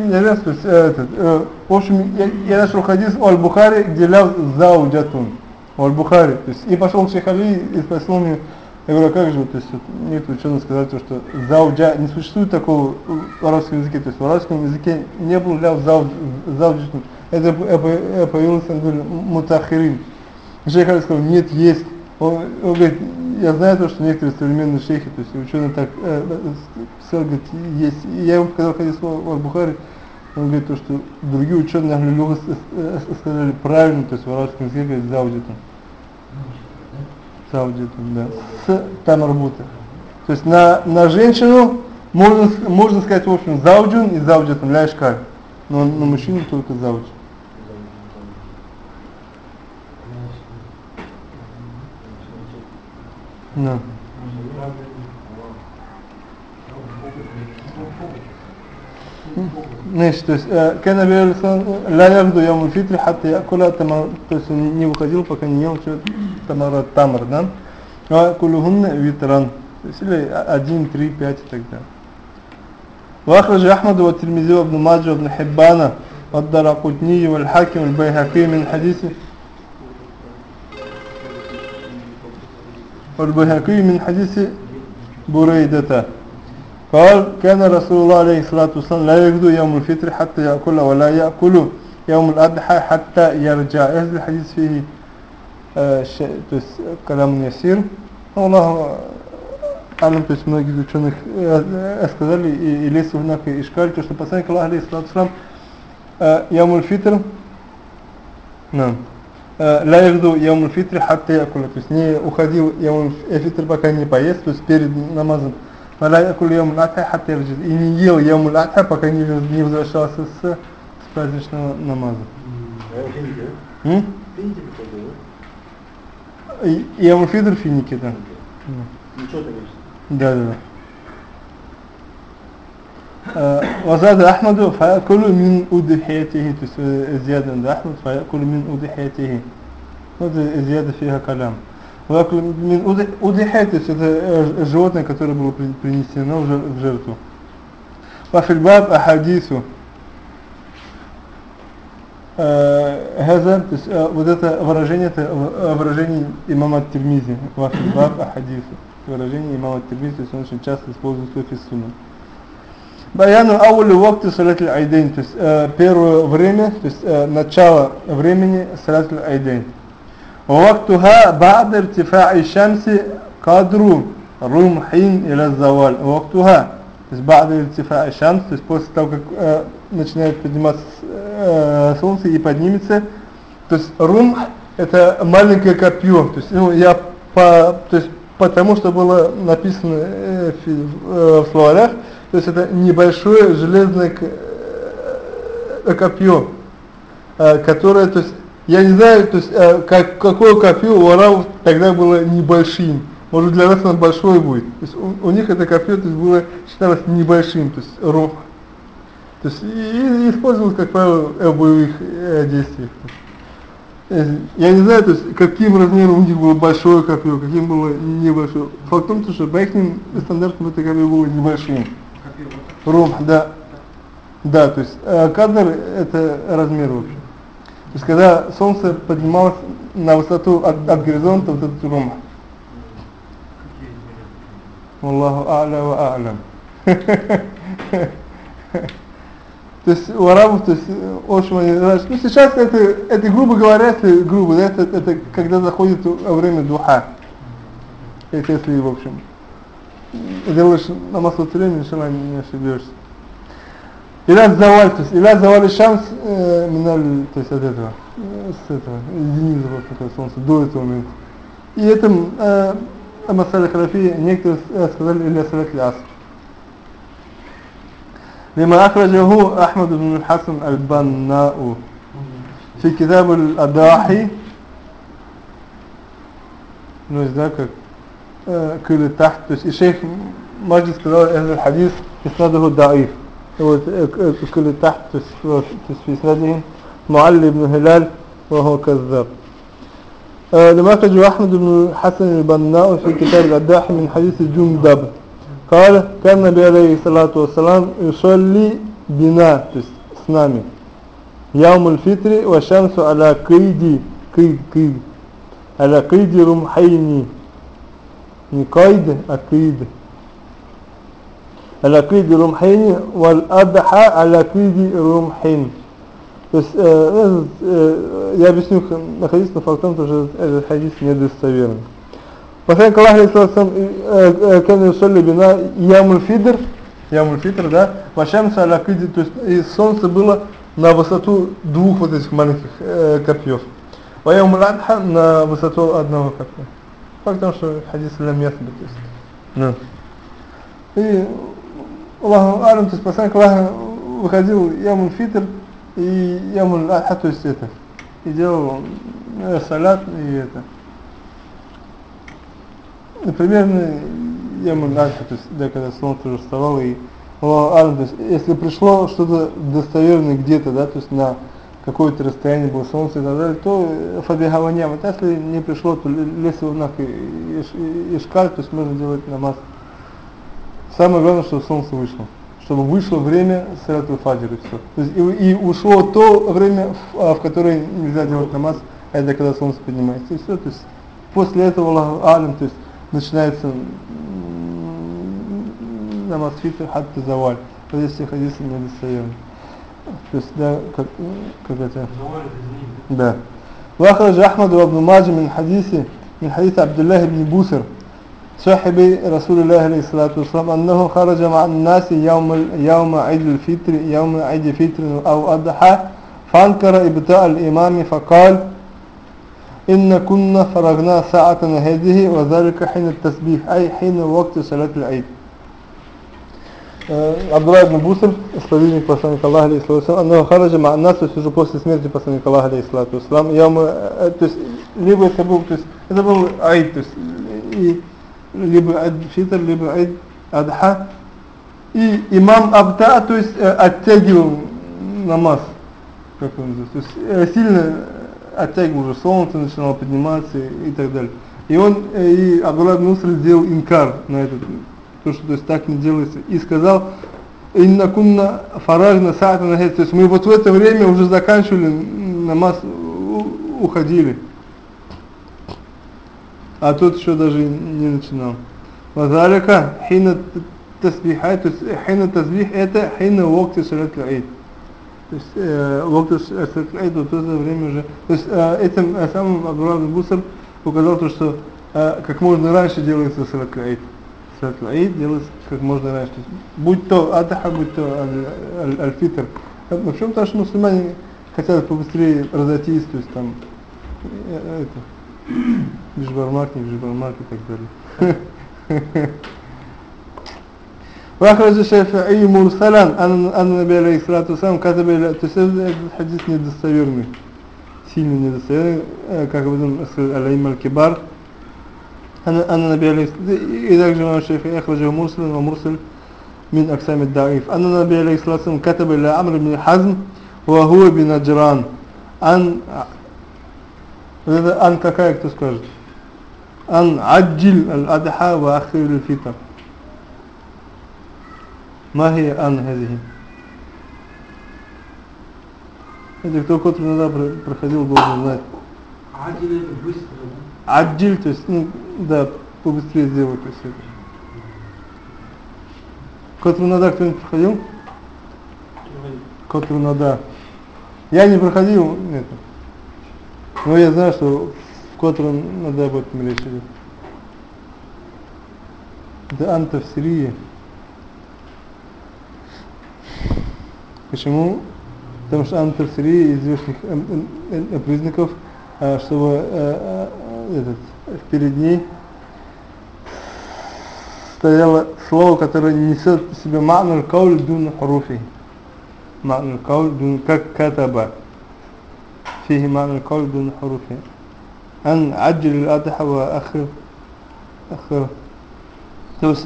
не раз, то есть, этот, э, в общем, я, я нашел хадис Аль-Бухари, где ляв зауджатун. Аль-Бухари. То есть, и пошел к Шейх Али и спросил меня, я говорю, а как же, то есть, вот, нет ученых сказать, то, что зауджа, не существует такого в арабском языке, то есть, в арабском языке не было ляв зауджатун. Это появилось, я говорю, мутахирин. Шейх Али сказал, нет, есть. Он, он говорит, я знаю то, что некоторые современные шейхи, то есть ученые так э, э, сказал, говорит, есть. И я ему показал хадис в Бухари, он говорит то, что другие ученые Ахлюлюга сказали правильно, то есть в арабском языке говорит заудитом. Заудитом, да. С тамарбута. То есть на, на женщину можно, можно сказать, в общем, зауджун и зауджатун, ля ишкаль. Но на мужчину только зауджун. Да. Значит, то есть, э, كان النبي عليه الصلاة والسلام لا يغدو يوم الفطر حتى يأكل تمر, то есть он не выходил, пока не ел что тамар, тамар, да? ويأكلهن витран, то есть или один, три, пять и так далее. وأخرج أحمد والترمذي وابن ماجه وابن حبان والدرقطني والحاكم البيهقي من حديث والبيهقي من حديث بريدة قال كان رسول الله عليه الصلاة والسلام لا يغدو يوم الفطر حتى يأكل ولا يأكل يوم الأضحى حتى يرجع هذا الحديث فيه آه شيء то есть كلام يسير والله أعلم то есть многие из ученых э, э, сказали и, и лесу гунака и шкаль, то что посланник Аллаха алейхи салату салам يوم الفطر نعم لا يغدو يوم الفطر حتى يأكل то есть не уходил يوم الفطر пока не поест то есть перед намазом ولا يأكل يوم الأضحى حتى يرجع и не ел يوم الأضحى пока не, не возвращался с, с праздничного намаза М? И- يوم الفطر финики да Ничего ты говоришь. да да да آه، وزاد أحمد فيأكل من أضحيته то есть э, زيادة عند أحمد فيأكل من أضحيته هذا زيادة فيها كلام Удихай, то это э, животное, которое было принесено в жертву. Вафильбаб ахадису. Э, Газа, то есть э, вот это выражение, это выражение имама Тирмизи. Вафильбаб ахадису. Выражение имама Тирмизи, то есть он очень часто используется в Фиссуне. Баяну аулю вокты салятель айдейн, то есть первое время, то есть начало времени салятель айдейн. Вактуха ба'да иртифа'i шамси кадру румхин иля заваль. Вактуха, то есть ба'да иртифа'i шамс, то есть после того, как э, начинает подниматься э, солнце и поднимется, то есть рум это маленькое копье, то есть ну, я по, то есть потому что было написано э, в, э, в словарях, то есть это небольшое железное э, копье, э, которое, то есть я не знаю, то есть э, как, какое копье у арабов тогда было небольшим, может для нас оно большое будет, то есть у, у них это копье то есть было считалось небольшим, то есть рог, то есть и, и использовалось как правило э, в боевых э, действиях. Э, Я не знаю, то есть каким размером у них было большое копье, каким было небольшое. Факт в том, что по их стандартам это копье было небольшим. Рум, да. Да, то есть э, кадр это размер в общем. То есть когда солнце поднималось на высоту от, от горизонта, вот этот рум. Аллаху а'ля а'лям. То есть у арабов, то есть очень они ну сейчас это, это грубо говоря, если грубо, да, это, это когда заходит время духа. Это если, в общем, делаешь намаз в время, иншаллах, не ошибешься. Иля заваль, то есть иля заваль шанс э, миналь, то есть от этого, э, с этого, зенита вот такое солнце, до этого момента. И это э, Масаля Харафи, некоторые э, сказали иля салат ляс. لما أخرجه أحمد بن الحسن البناء في كتاب الأضاحي ну, не знаю, как э, кыли тахт, то есть и шейх Маджид сказал, этот хадис иснадуху даиф. وكل تحت تسفيس اسناده معلي بن هلال وهو كذاب. آه، لما أخرجه أحمد بن حسن البناء في كتاب الأداح من حديث جندب. قال كان النبي عليه الصلاة والسلام يصلي بنا سنامي يوم الفطر والشمس على قيد قيد قيد على قيد رمحيني قيد أقيد. على قيد رمحين والأضحى على قيد رمحين То есть, э, этот, э, я объясню х- хадис, но факт в том, что этот хадис недостоверный. Посланник Аллаха, алейхиссалам, э, кан юсалли бина ямуль фидр, ямуль фидр, да, вашамса аля киди, то есть и солнце было на высоту двух вот этих маленьких э, копьев. Ваямуль адха на высоту одного копья. Факт в том, что хадис лям ясбит, то есть. Ну. И Аллаху Алям, то есть посланник Аллаха выходил ямуль фитр и ямуль адха, то есть это, и делал э, салат и это. Примерно ямуль адха, то есть, да, когда солнце уже вставало и Аллаху Алям, то есть, если пришло что-то достоверное где-то, да, то есть на какое-то расстояние было солнце и так далее, то фабихава нямат. А если не пришло, то леса унах и ишкаль, то есть можно делать намаз. Самое главное, чтобы солнце вышло. Чтобы вышло время салату фаджр и все. То есть и, и ушло то время, в, а, в которое нельзя делать намаз, а это когда солнце поднимается. И все. То есть после этого Аллаху Алим, то есть начинается намаз фитр хатта заваль. То есть все хадисы не недостоверны. То есть, да, как, как это? Да. Вахраджа Ахмаду Абну Маджи мин хадиси, мин хадиса Абдуллах ибн Бусер. بوسر صاحب رسول الله عليه الصلاة والسلام أنه خرج مع الناس يوم ال- يوم عيد الفطر يوم عيد فطر أو أضحى فأنكر إبتاء الإمام فقال إن كنا فرغنا ساعة هذه وذلك حين التسبيح أي حين وقت صلاة العيد Э, Абдулла ибн Буср, сподвижник посланника Аллаха, алейхиссалату анного хараджа ма нас, то есть уже после смерти посланника Аллаха, алейхиссалату вассалам, я мы, э, то есть, либо это был, то есть, это был айд, то есть, и, Либо айд фитр, либо айд адха, и имам Абта, то есть, э, оттягивал намаз, как он называется, то есть, э, сильно оттягивал уже солнце, начинало подниматься и, и так далее. И он, э, и Абдулла ибн Буср сделал инкар на этот то, что то есть так не делается, и сказал, инна кунна фарагна саата нахет, то есть мы вот в это время уже заканчивали намаз, уходили, а тот еще даже не начинал. Вазалика хина тасбихай, то есть хина тасбих это хина вокти салат аид. То есть э, вокти салат аид, вот это время уже, то есть э, этим э, самым ибн Бусар указал то, что э, как можно раньше делается салат аид. Салат аид делается как можно раньше. Будь то адха, будь то аль- аль- аль-фитр. В чем то, что мусульмане хотят побыстрее разойтись, то есть там это бишбармак, не бишбармак и так далее. وأخرج الشافعي مرسلا أن أن النبي عليه الصلاة والسلام كتب إلى تسد الحديث недостоверный сильно недостоверный э, как об этом сказали الأئمة الكبار أن أن النبي عليه и также имам الشافعي أخرجه مرسلا ومرسل من أقسام الضعيف أن النبي عليه الصلاة والسلام كتب إلى عمرو بن حزم وهو بنجران Это ан какая, кто скажет? Ан аджил аль-адха ва ахир аль-фитр. Махия ан хазихи. Это кто кот иногда проходил, должен знать. Аджил это быстро, да? Аджил, то есть, ну, да, побыстрее сделать то есть это. Кот Рунада кто-нибудь проходил? Кот Рунада. Я не проходил, нет. Но я знаю, что в Кот Рунада об этом речь идет. Анта в Сирии. Почему? Потому что анта в Сирии из верхних э, признаков, э, чтобы э, э, этот, перед ней стояло слово, которое несет в себе ма'нул кауль дун хуруфи. Ма'нул кауль дун, как катаба. فيه معنى القول دون حروفه أن عجل الأضحى وأخر أخر.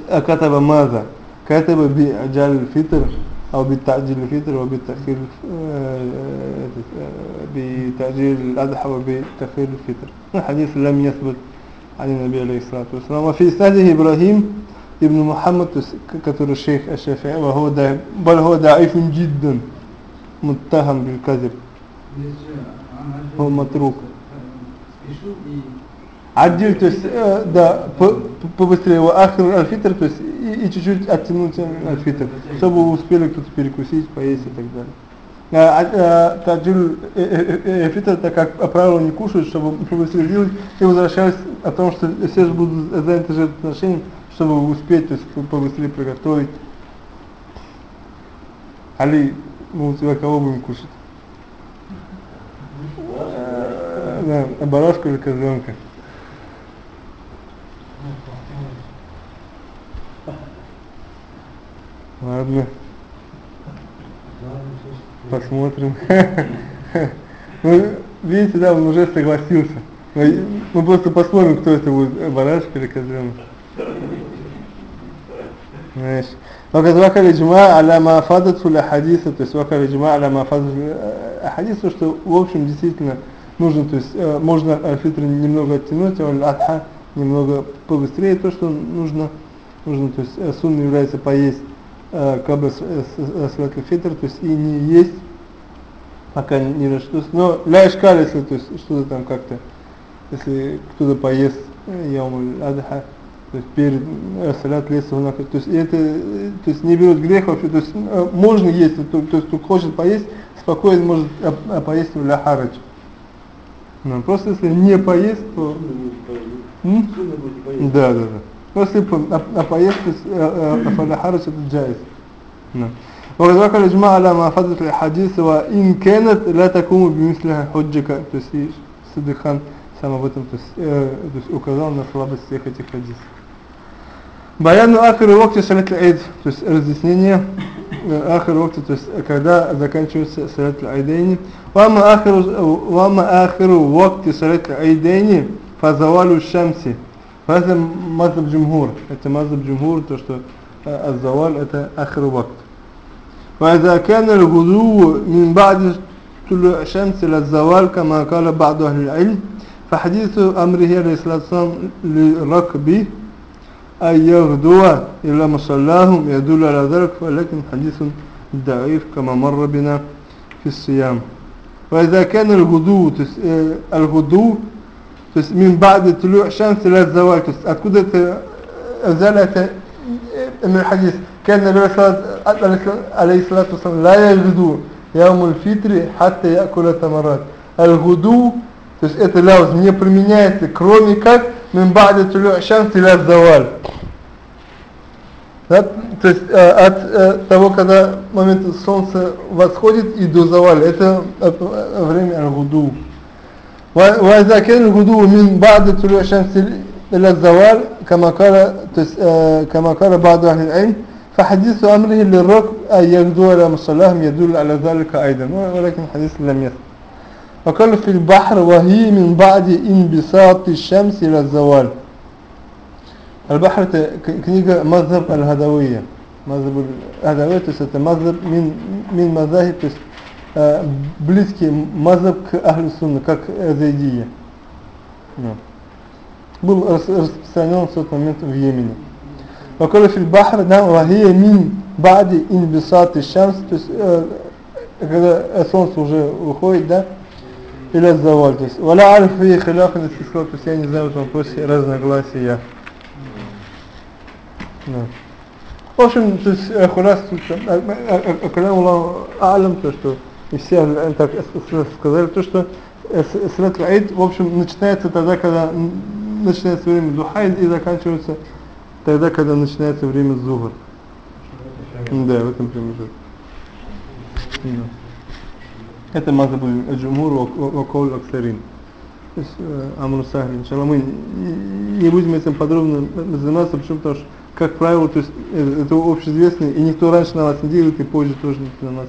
كتب ماذا؟ كتب بإعجال الفطر أو بتعجيل الفطر وبتأخير آه، بتأجيل الأضحى وبتأخير الفطر. الحديث لم يثبت عن النبي عليه الصلاة والسلام. وفي إسناده إبراهيم ابن محمد كتر الشيخ الشافعي وهو بل هو ضعيف جدا. متهم بالكذب. Матрук. Отдель, то есть, э, да, по, побыстрее, ахир аль-фитр, то есть, и, и чуть-чуть оттянуть аль-фитр, чтобы успели кто-то перекусить, поесть и так далее. Э, а, э, а, таджил эфитр, э, так как правило не кушают, чтобы побыстрее и возвращаюсь о том, что все же будут заняты жертвоотношением, чтобы успеть, то есть, побыстрее приготовить. Али, мы у тебя кого будем кушать? Да, барашку или козленка? Ладно, посмотрим. Ну, видите, да, он уже согласился. Мы мы просто посмотрим, кто это будет, барашка или козленок. ماشي وقد وكل الإجماع على ما فادته الأحاديث то есть وكل الإجماع على ما فادته الأحاديث то, что в общем действительно нужно то есть э, можно фильтр немного оттянуть а адха немного побыстрее то что нужно. Нужно то есть э, сунна является поесть э, кабы сладкий фильтр то есть и не есть пока не расчтут но ля ишкаль если то есть что-то там как-то если кто-то поест яум адха то есть перед э, салят леса то есть это э, то есть не берут грех вообще то есть э, можно есть то, то есть кто хочет поесть спокойно может поесть в ляхарач но просто если не поесть то М? да да да просто а, а поесть то есть в ляхарач это джайз نعم وقد ذكر الإجماع على ما فضلت الحديث وإن كانت لا تكون بمثلها حجة то есть Садыхан сам об этом то есть, э, то есть указал на слабость всех этих хадисов Баяну ахиру вокти салят айд, то есть разъяснение ахиру вокти, то есть когда заканчивается салят айдейни. Вама ахиру, вама ахиру вокти салят айдейни фазавалу шамси. Это мазаб джумхур, это мазаб джумхур, то что الزوال это آخر وقت وإذا كان الغدو من بعد طلوع الشمس إلى الزوال كما قال بعض أهل العلم فحديث أمره عليه الصلاة والسلام لركبه أن يغدو إلى مصلاهم يدل على ذلك ولكن حديث ضعيف كما مر بنا في الصيام وإذا كان الغدو الغدو من بعد طلوع الشمس إلى الزوال أتكد زالت من الحديث كان النبي عليه الصلاة والسلام لا يغدو يوم الفطر حتى يأكل تمرات الغدو то есть это лауз не применяется кроме как من بعد طلوع الشمس إلى الزوال да? То есть э, от э, того, когда момент солнца восходит и до завала, это э, время аль-гуду. وإذا كان الغدو من بعد طلوع الشمس إلى الزوال كما قال كما قال بعض أهل العلم فحديث أمره للركب أن يغدو على مصلاهم يدل على ذلك أيضا ولكن الحديث لم يثبت وقال في البحر وهي من بعد انبساط الشمس إلى الزوال البحر كنيجة مذهب الهدوية مذهب الهدوية то есть это мазхаб من من مذاهب то есть э, близкий мазхаб к ахлю сунна как зайдия no. был распространен в тот момент в Йемене وقال في البحر نعم وهي من بعد انبساط الشمس то есть э, когда солнце уже выходит да Или заваль. То есть, валя альфа и халяф и то есть я не знаю в этом вопросе разногласия. В общем, то есть, хурас, когда Аллах Алям, то что, и все э, так э, э, сказали, то что Салат Аид, в общем, начинается тогда, когда начинается время Духа и заканчивается тогда, когда начинается время Зугар. Да, в этом промежутке. Да. Это мазабуль джумур вакол аксарин. То есть амру сахли. Иншалла мы не будем этим подробно заниматься, почему потому что, как правило, то есть это общеизвестно, и никто раньше на вас не делает, и позже тоже никто на нас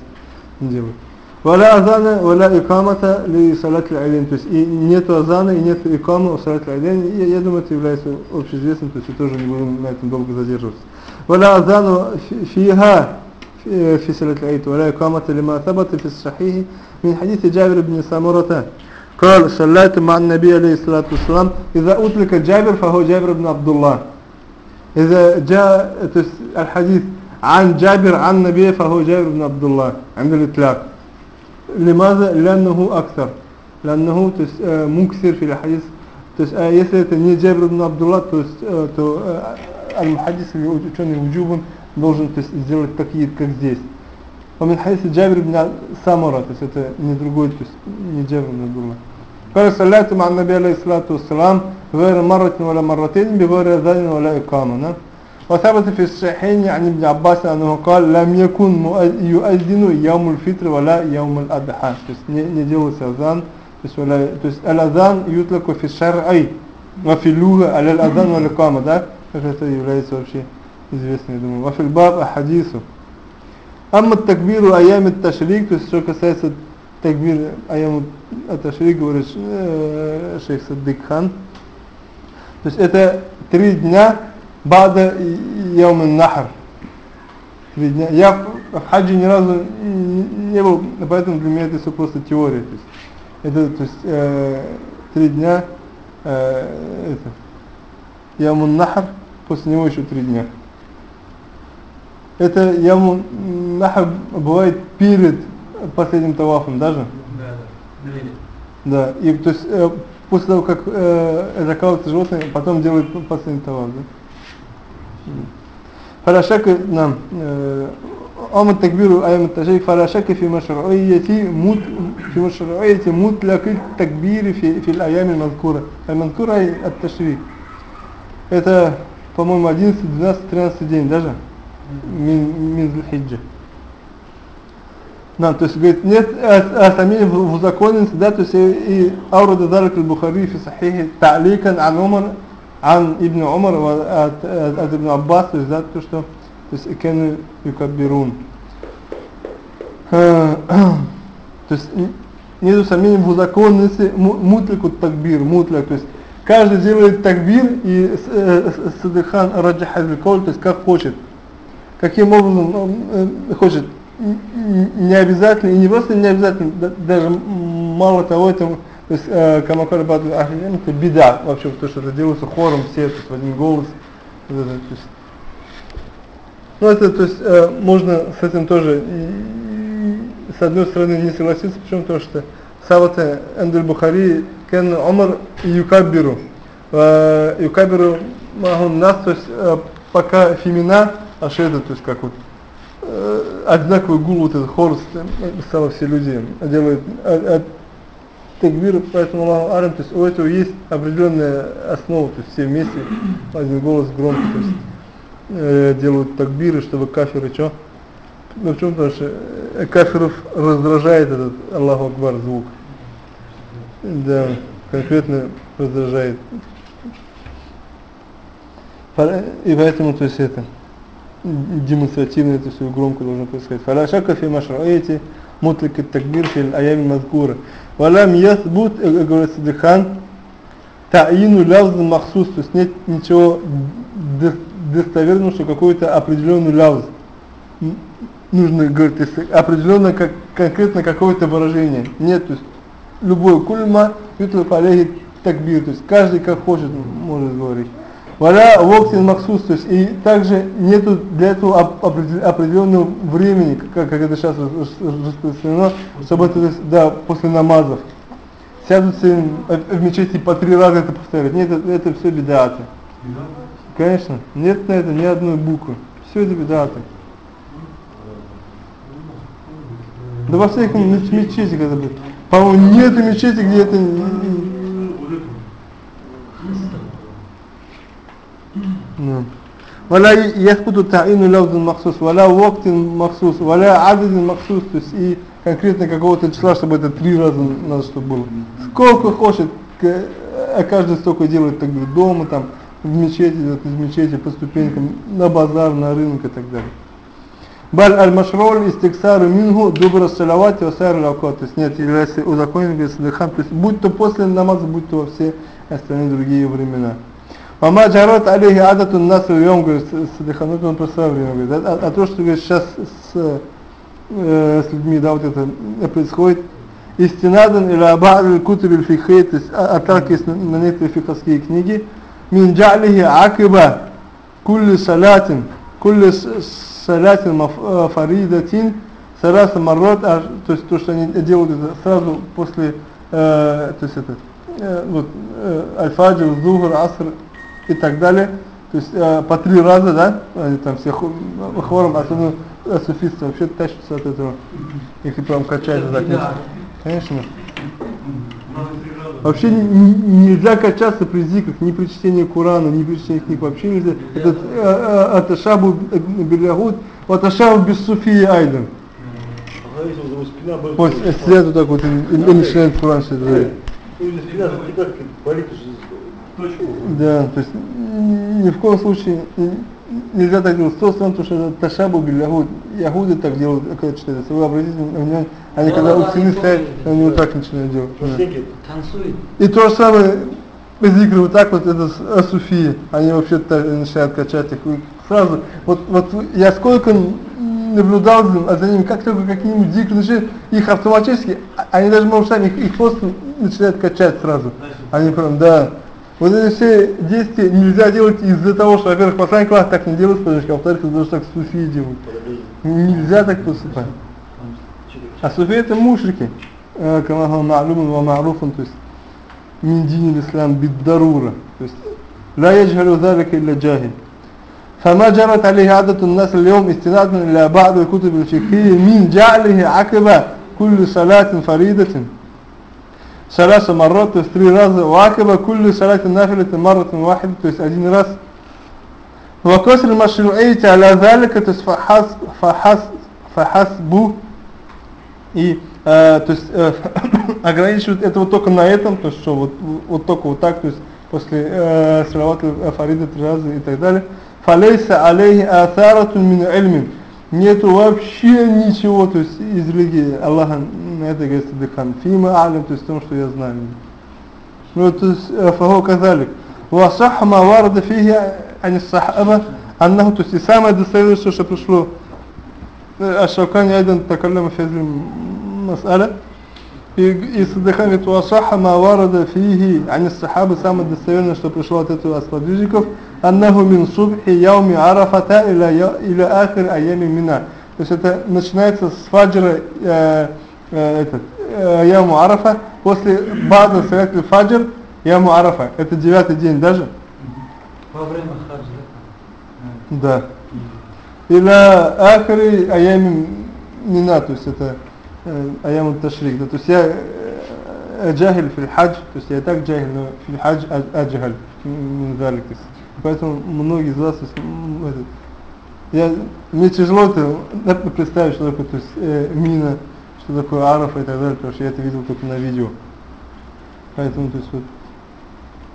не делает. Валя азана, валя икамата ли салат алин. То есть и нету азана, и нету икама у салат алин. Я, я думаю, это является общеизвестным, то есть я тоже не будем на этом долго задерживаться. Валя азану фиха фи салат алин, валя икамата лима сабата фи сахихи. من حديث جابر بن سامرة قال صليت مع النبي عليه الصلاة والسلام إذا أطلق جابر فهو جابر بن عبد الله إذا جاء الحديث عن جابر عن النبي فهو جابر بن عبد الله عند الإطلاق لماذا؟ لأنه أكثر لأنه مكثر في الحديث если это не Джабр ибн Абдулла, то, есть, то аль-мухаддис или ученый вуджубан должен то есть, сделать такие, как здесь. ومن حيث جابر بن سامورة это не другой, то есть не Джабр بن Абдулла قال صليت مع النبي عليه الصلاة والسلام غير مرة ولا مرتين بغير أذان ولا إقامة. وثبت في الصحيحين عن ابن عباس أنه قال لم يكن يؤذن يوم الفطر ولا يوم الأضحى. то есть не, не делался أذان то есть, ولا, то есть الأذان يطلق في الشرع وفي اللغة على الأذان والإقامة. да? как это является вообще известно я думаю وفي الباب أحاديثه Амма такбиру аямит ташрик, то есть что касается такбир аяму ташрик, говорит э, шейх Саддикхан. То есть это три дня бада яумен нахар. Три дня. Я в хаджи ни разу не был, поэтому для меня это все просто теория. То есть это то есть, э, три дня э, это, яумун нахар, после него еще три дня это яму нахаб бывает перед последним тавафом даже? Да, да. Да, и то есть э, после того, как э, закалывается животное, потом делают последний таваф, да? Фарашак э, нам э, Ам такбиру аям тажик фарашак фи машруйяти мут фи машруйяти мутлак такбир фи фи манкура а мазкура. Мазкура ат-ташрик. Это, по-моему, 11, 12, 13 день даже мин, мин зульхиджи. Да, то есть говорит, нет а сами в законности, да, то есть и аурада зарак аль-Бухари фи сахихи та'ликан ан Умар, ан Ибн Умар, от Ибн Аббас, то есть, да, то, что, то есть, икену юкаббирун. То есть, нету сомнений в законности мутлику такбир, мутлик, то есть, каждый делает такбир и садыхан раджа то есть, как хочет каким образом хочет не обязательно, и не просто не обязательно, даже мало того, это, то есть, э, Камакар Ахлин, это беда вообще, то, что это делается хором все, то в один голос. Это, то есть. Ну это, то есть, э, можно с этим тоже, с одной стороны, не согласиться, почему? Потому что Савата Эндель Бухари, Кен Омар Юкабиру, Юкабиру Махун Нас, то есть, э, пока Фемина, Ашеда, то есть, как вот, одинаковый гул, вот этот хор стало все люди делают от такбир, поэтому Аллаху Арам, то есть у этого есть определенная основа, то есть все вместе, один голос громко, то есть э, делают такбиры, чтобы кафиры, что? Ну почему? Потому что кафиров раздражает этот Аллаху Акбар звук. Да, конкретно раздражает. И поэтому, то есть это демонстративно это все громко должно происходить. فلا شك في مشروعية مطلق التكبير في الأيام المذكورة ولم يثبت говорит Садыхан таину лавз махсус то есть нет ничего достоверного что какой-то определенный лавз нужно говорить определенно как конкретно какое-то выражение нет то есть любой кульма ютлак алейхи такбир то есть каждый как хочет может говорить Валя воксин максус, то есть и также нету для этого определенного времени, как, как это сейчас распространено, чтобы это, да, после намазов. Сядут в мечети по три раза это повторять. Нет, это, это все бедаты. Конечно, нет на это ни одной буквы. Все это бедаты. Да во всех мечетях это будет. По-моему, нету мечети, где это ولا يثبت تعيين لفظ مخصوص ولا وقت مخصوص ولا عدد مخصوص то есть и конкретно какого-то числа чтобы это три раза надо чтобы было сколько хочет каждый столько делает так говорит дома там в мечети идет из мечети по ступенькам на базар на рынок и так далее Баль аль-машроль истиксару мингу дубра салавати васайр лаукат. То есть нет, является узаконен, говорит, то есть будь то после намаза, будь то во все остальные другие времена. Мама джарат алейхи адату нас уйом, говорит, Садыханут, он про свое время говорит. А, а то, что говорит, сейчас с, э, с людьми, да, вот это происходит, истинадан или абад кутуб фихей, то есть отталкиваясь на, на некоторые фиховские книги, мин джалихи акиба кулли салатин, кулли салатин фаридатин, сараса маррот, а, то есть то, что они делают это сразу после, э, то есть это, э, вот, э, аль-фаджр, зухр, аср, и так далее. То есть э, по три раза, да, они там все хвором, особенно э, суфисты вообще тащатся от этого. Их и прям качать. Конечно. Надо три раза. Вообще н- н- нельзя качаться при зикрах, ни при чтении Корана, ни при чтении книг, вообще нельзя. Этот э, э, аташабу белягут, аташабу без суфии. А если вот э, вот так вот и, начинают Коран читать. да. Ну, если спина затекает, болит уже. Точку. Да, то есть ни в коем случае нельзя так делать. Сто потому что это ташабу белягут. Ягуды так делают, когда читают. Если вы обратите внимание, они Да, когда да, у стены они стоят, они вот так начинают делать. Да. Танцует. И то же самое зикры вот так вот, это с- э, суфии, они вообще-то начинают качать их. И Сразу, вот, вот я сколько наблюдал за, ним, а ними, как только какие-нибудь зикры начинают, их автоматически, а- они даже, может, сами, их, их просто начинают качать сразу. Они прям, да. Вот эти все действия нельзя делать из-за того, что, во-первых, посланник Аллаха так не делает, а во-вторых, из-за того, что так суфии делают. Нельзя так поступать. А суфи это мушрики, э, كما هو معلوم ومعروف то есть من دين الإسلام بالضرورة то есть لا يجهل ذلك إلا جاهل فما جرت عليه عادة الناس اليوم استنادا إلى بعض الكتب الفقهية من جعله عقب كل صلاة فريدة ثلاث مرات то есть три раза وعقب كل صلاة نافلة مرة واحدة то есть один раз وكسر المشروعية على ذلك то есть فحسب فحسب فحسبه и э, то есть э, ограничивают это вот только на этом, то есть что вот, вот только вот так, то есть после э, салават фарида три раза и так далее. Фалейса алейхи асаратун мин ильмин. нету вообще ничего, то есть из религии Аллаха, это говорится дыхан, фима алим, то есть в том, что я знаю. Ну, то есть, э, фахо казалик. Васаха ма варда фиги анисахаба, аннаху, то есть и самое достоверное, что пришло, э, Ашаукан Айдан Такаллама Фезлим Мас'аля, и, и Садыхавит Уашаха Маварада Фиги, они сахабы, самое достоверное, что пришло от этого от сподвижников, Аннаху мин субхи яуми арафата или ахир аями мина. То есть это начинается с фаджра э, э, этот, э, яму арафа, после база салятль фаджр яму арафа. Это девятый день даже. Во время хаджа. Да. Или ахири аями мина, то есть это Э, аяму ташрик, да, то есть я э, э, джахиль фил хадж, то есть я и так джахиль, но фил хадж а, аджахаль, минзалик, то есть. Поэтому многие из вас, то есть, этот, я, мне тяжело это представить, что такое, то есть э, мина, что такое арафа и так далее, потому что я это видел только на видео, поэтому, то есть вот,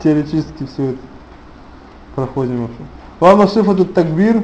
теоретически все это проходим вообще. Вам тут такбир,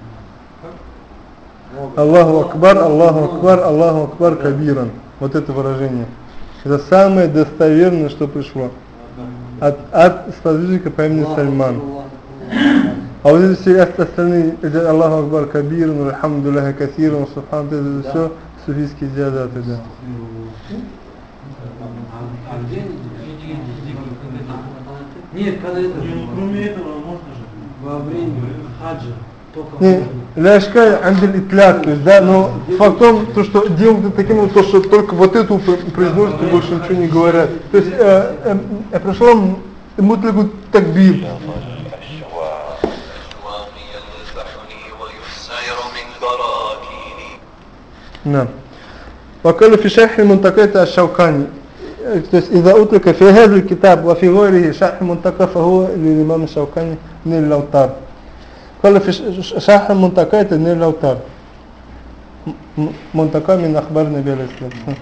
Аллаху Акбар, Аллаху Акбар, Аллаху Акбар Кабиран. Вот это выражение. Это самое достоверное, что пришло. От, от сподвижника по имени Сальман. А вот эти все остальные, это Аллаху Акбар Кабиран, Алхамдулляха Касиран, Субхан, это все суфийские диадаты, да. Нет, когда это Ну, кроме этого, можно же. во время хаджа ляшка андель итляк, то есть, да, но факт в том, то, что делают это таким вот, то, что только вот эту пр- произносят и больше ничего не говорят. То есть, э, э, э, пришло мутлигу такбир. أشواقي يلفحني ويسير من براكيني نعم وقال في شرح المنتقى الشوكاني то есть إذا أطلق في هذا الكتاب وفي غيره شرح المنتقى فهو للإمام الشوكاني نيل الأوتار قال في ش- شرح المنتقى это نيل الأوتار م- منتقى من أخبار النبي عليه الصلاة والسلام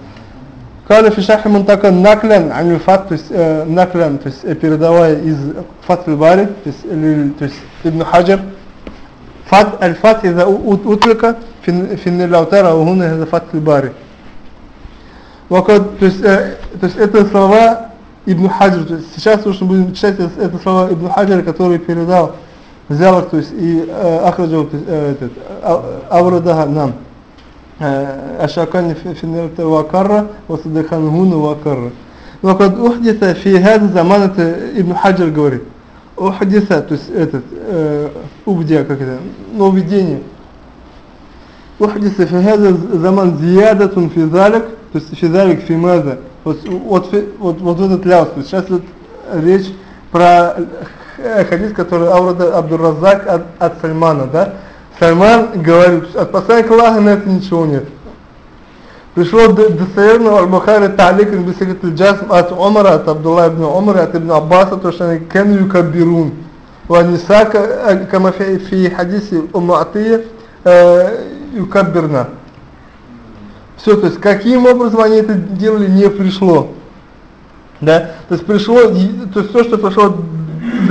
قال في شرح المنتقى نقلا عن الفات то есть э, نقلا то есть э, передавая из فات الباري то есть, لل- то есть ابن حجر فات الفات إذا أ- أطلق في في الأوتار أو هنا هذا فات الباري وقد то есть, э, то есть это слова Ибн Хаджар, то есть сейчас уж мы будем читать это, это слова Ибн Хаджара, который передал взял их, то есть и э, ахраджал, то есть, э, этот, а- аврадаха нам. الشوكاني في في النار وقرة وصدخانهون وقرة وقد أحدث في هذا الزمان это Ибн Хаджар говорит أحدث то есть этот э, убдия как это нововведение أحدث في هذا الزمان زيادة في ذلك то есть في ذلك في ماذا вот, вот, في- вот, вот этот ляус то есть сейчас идет речь про э, Э, хадис, который Аврада Абдуразак от, от Сальмана, да? Сальман говорит, от посланника Аллаха на это ничего нет. Пришло достоверно Аль-Бухари Талик Бисагат Джасм от Омара, от Абдулла ибн Омара, от Ибн Аббаса, то что они кен юкабирун. Ваниса, э, кама фи хадисе Уматия, э, юкабирна. Все, то есть каким образом они это делали, не пришло. Да? То есть пришло, то есть то, что пришло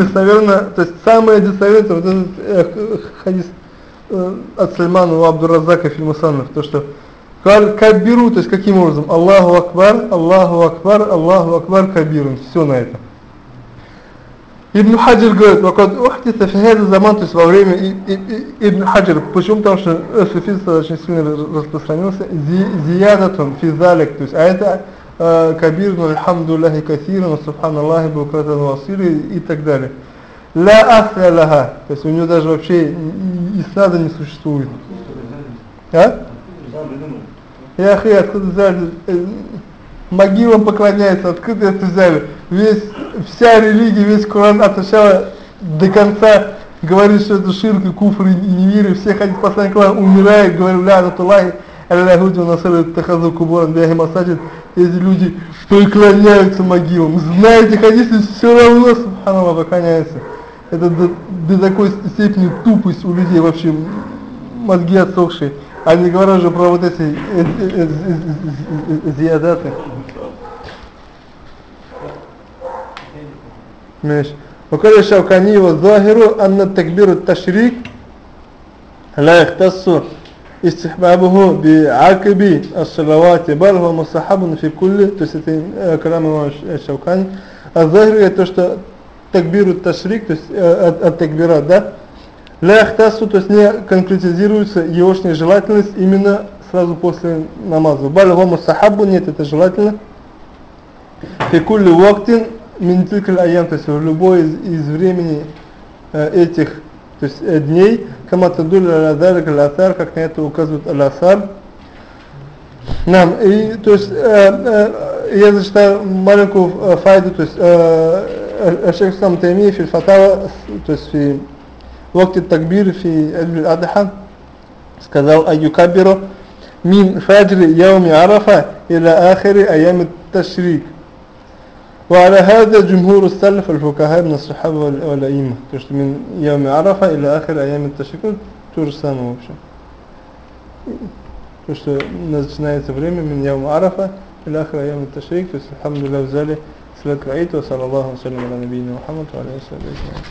достоверно, то есть самое достоверное, вот этот э, хадис э, от Сальмана у Абдуразака Фильмусанов, то что кабиру, то есть каким образом? Аллаху Акбар, Аллаху Акбар, Аллаху Акбар кабирун. Все на этом. Ибн Хаджир говорит, «Вакад ухтиса фи хаза заман», то есть во время Ибн Хаджир, почему? Потому что суфизм очень сильно ра- распространился, «Зи- зиядатун фи залик», то есть, а это э, кабир, ну, альхамдуллахи кассиран, субханаллахи букратан васири и так далее. Ла асля лаха, то есть у него даже вообще и снада не существует. А? Я хей, откуда взяли? Э, Могилам поклоняются, откуда это взяли? Весь, вся религия, весь Коран от начала до конца говорит, что это ширк и куфр и неверие. Все ходят посланник Аллаха, умирает, говорят, ля натулахи, аллахуди насалю тахазу кубуран бяхи масаджид. Эти люди поклоняются могилам. Знаете, хадисы все равно, субханаллах, поклоняются. Это до, до такой степени тупость у людей вообще, мозги отсохшие. А не говоря уже про вот эти э, э, э, э, э, зиядаты. ماشي وقال الشوكاني والظاهر أن التكبير التشريك لا يختص استحبابه بعقب الصلوات بل هو مستحب في كل то есть это э, كلام имама الشوكاني الظاهر это то что такбир التشريك то есть э, от, от такбира да لا يختص то есть не конкретизируется его желательность именно сразу после намаза بل هو مستحب нет это желательно في كل وقت من تلك الأيام, то есть в любой из, из времени э, этих то есть, э, дней, кама тадуль аладарик аласар, как на это указывает аласар. Нам, и, то есть, э, э, я зачитаю маленькую э, файду, то есть, э, э, шейх Сам Тайми, фи фатава, то есть, фи вакти такбир, фи эль адха, сказал аюкабиру мин фаджри яуми арафа иля ахири аями ташрик. وعلى هذا جمهور السلف الفقهاء من الصحابة وال- والأئمة то есть من يوم عرفة إلى آخر أيام التشريق то же самое в общем то что начинается время من يوم عرفة إلى آخر أيام التشريق то есть الحمد لله взяли صلاة العيد وصلى الله وسلم على نبينا محمد وعلى آله وصحبه أجمعين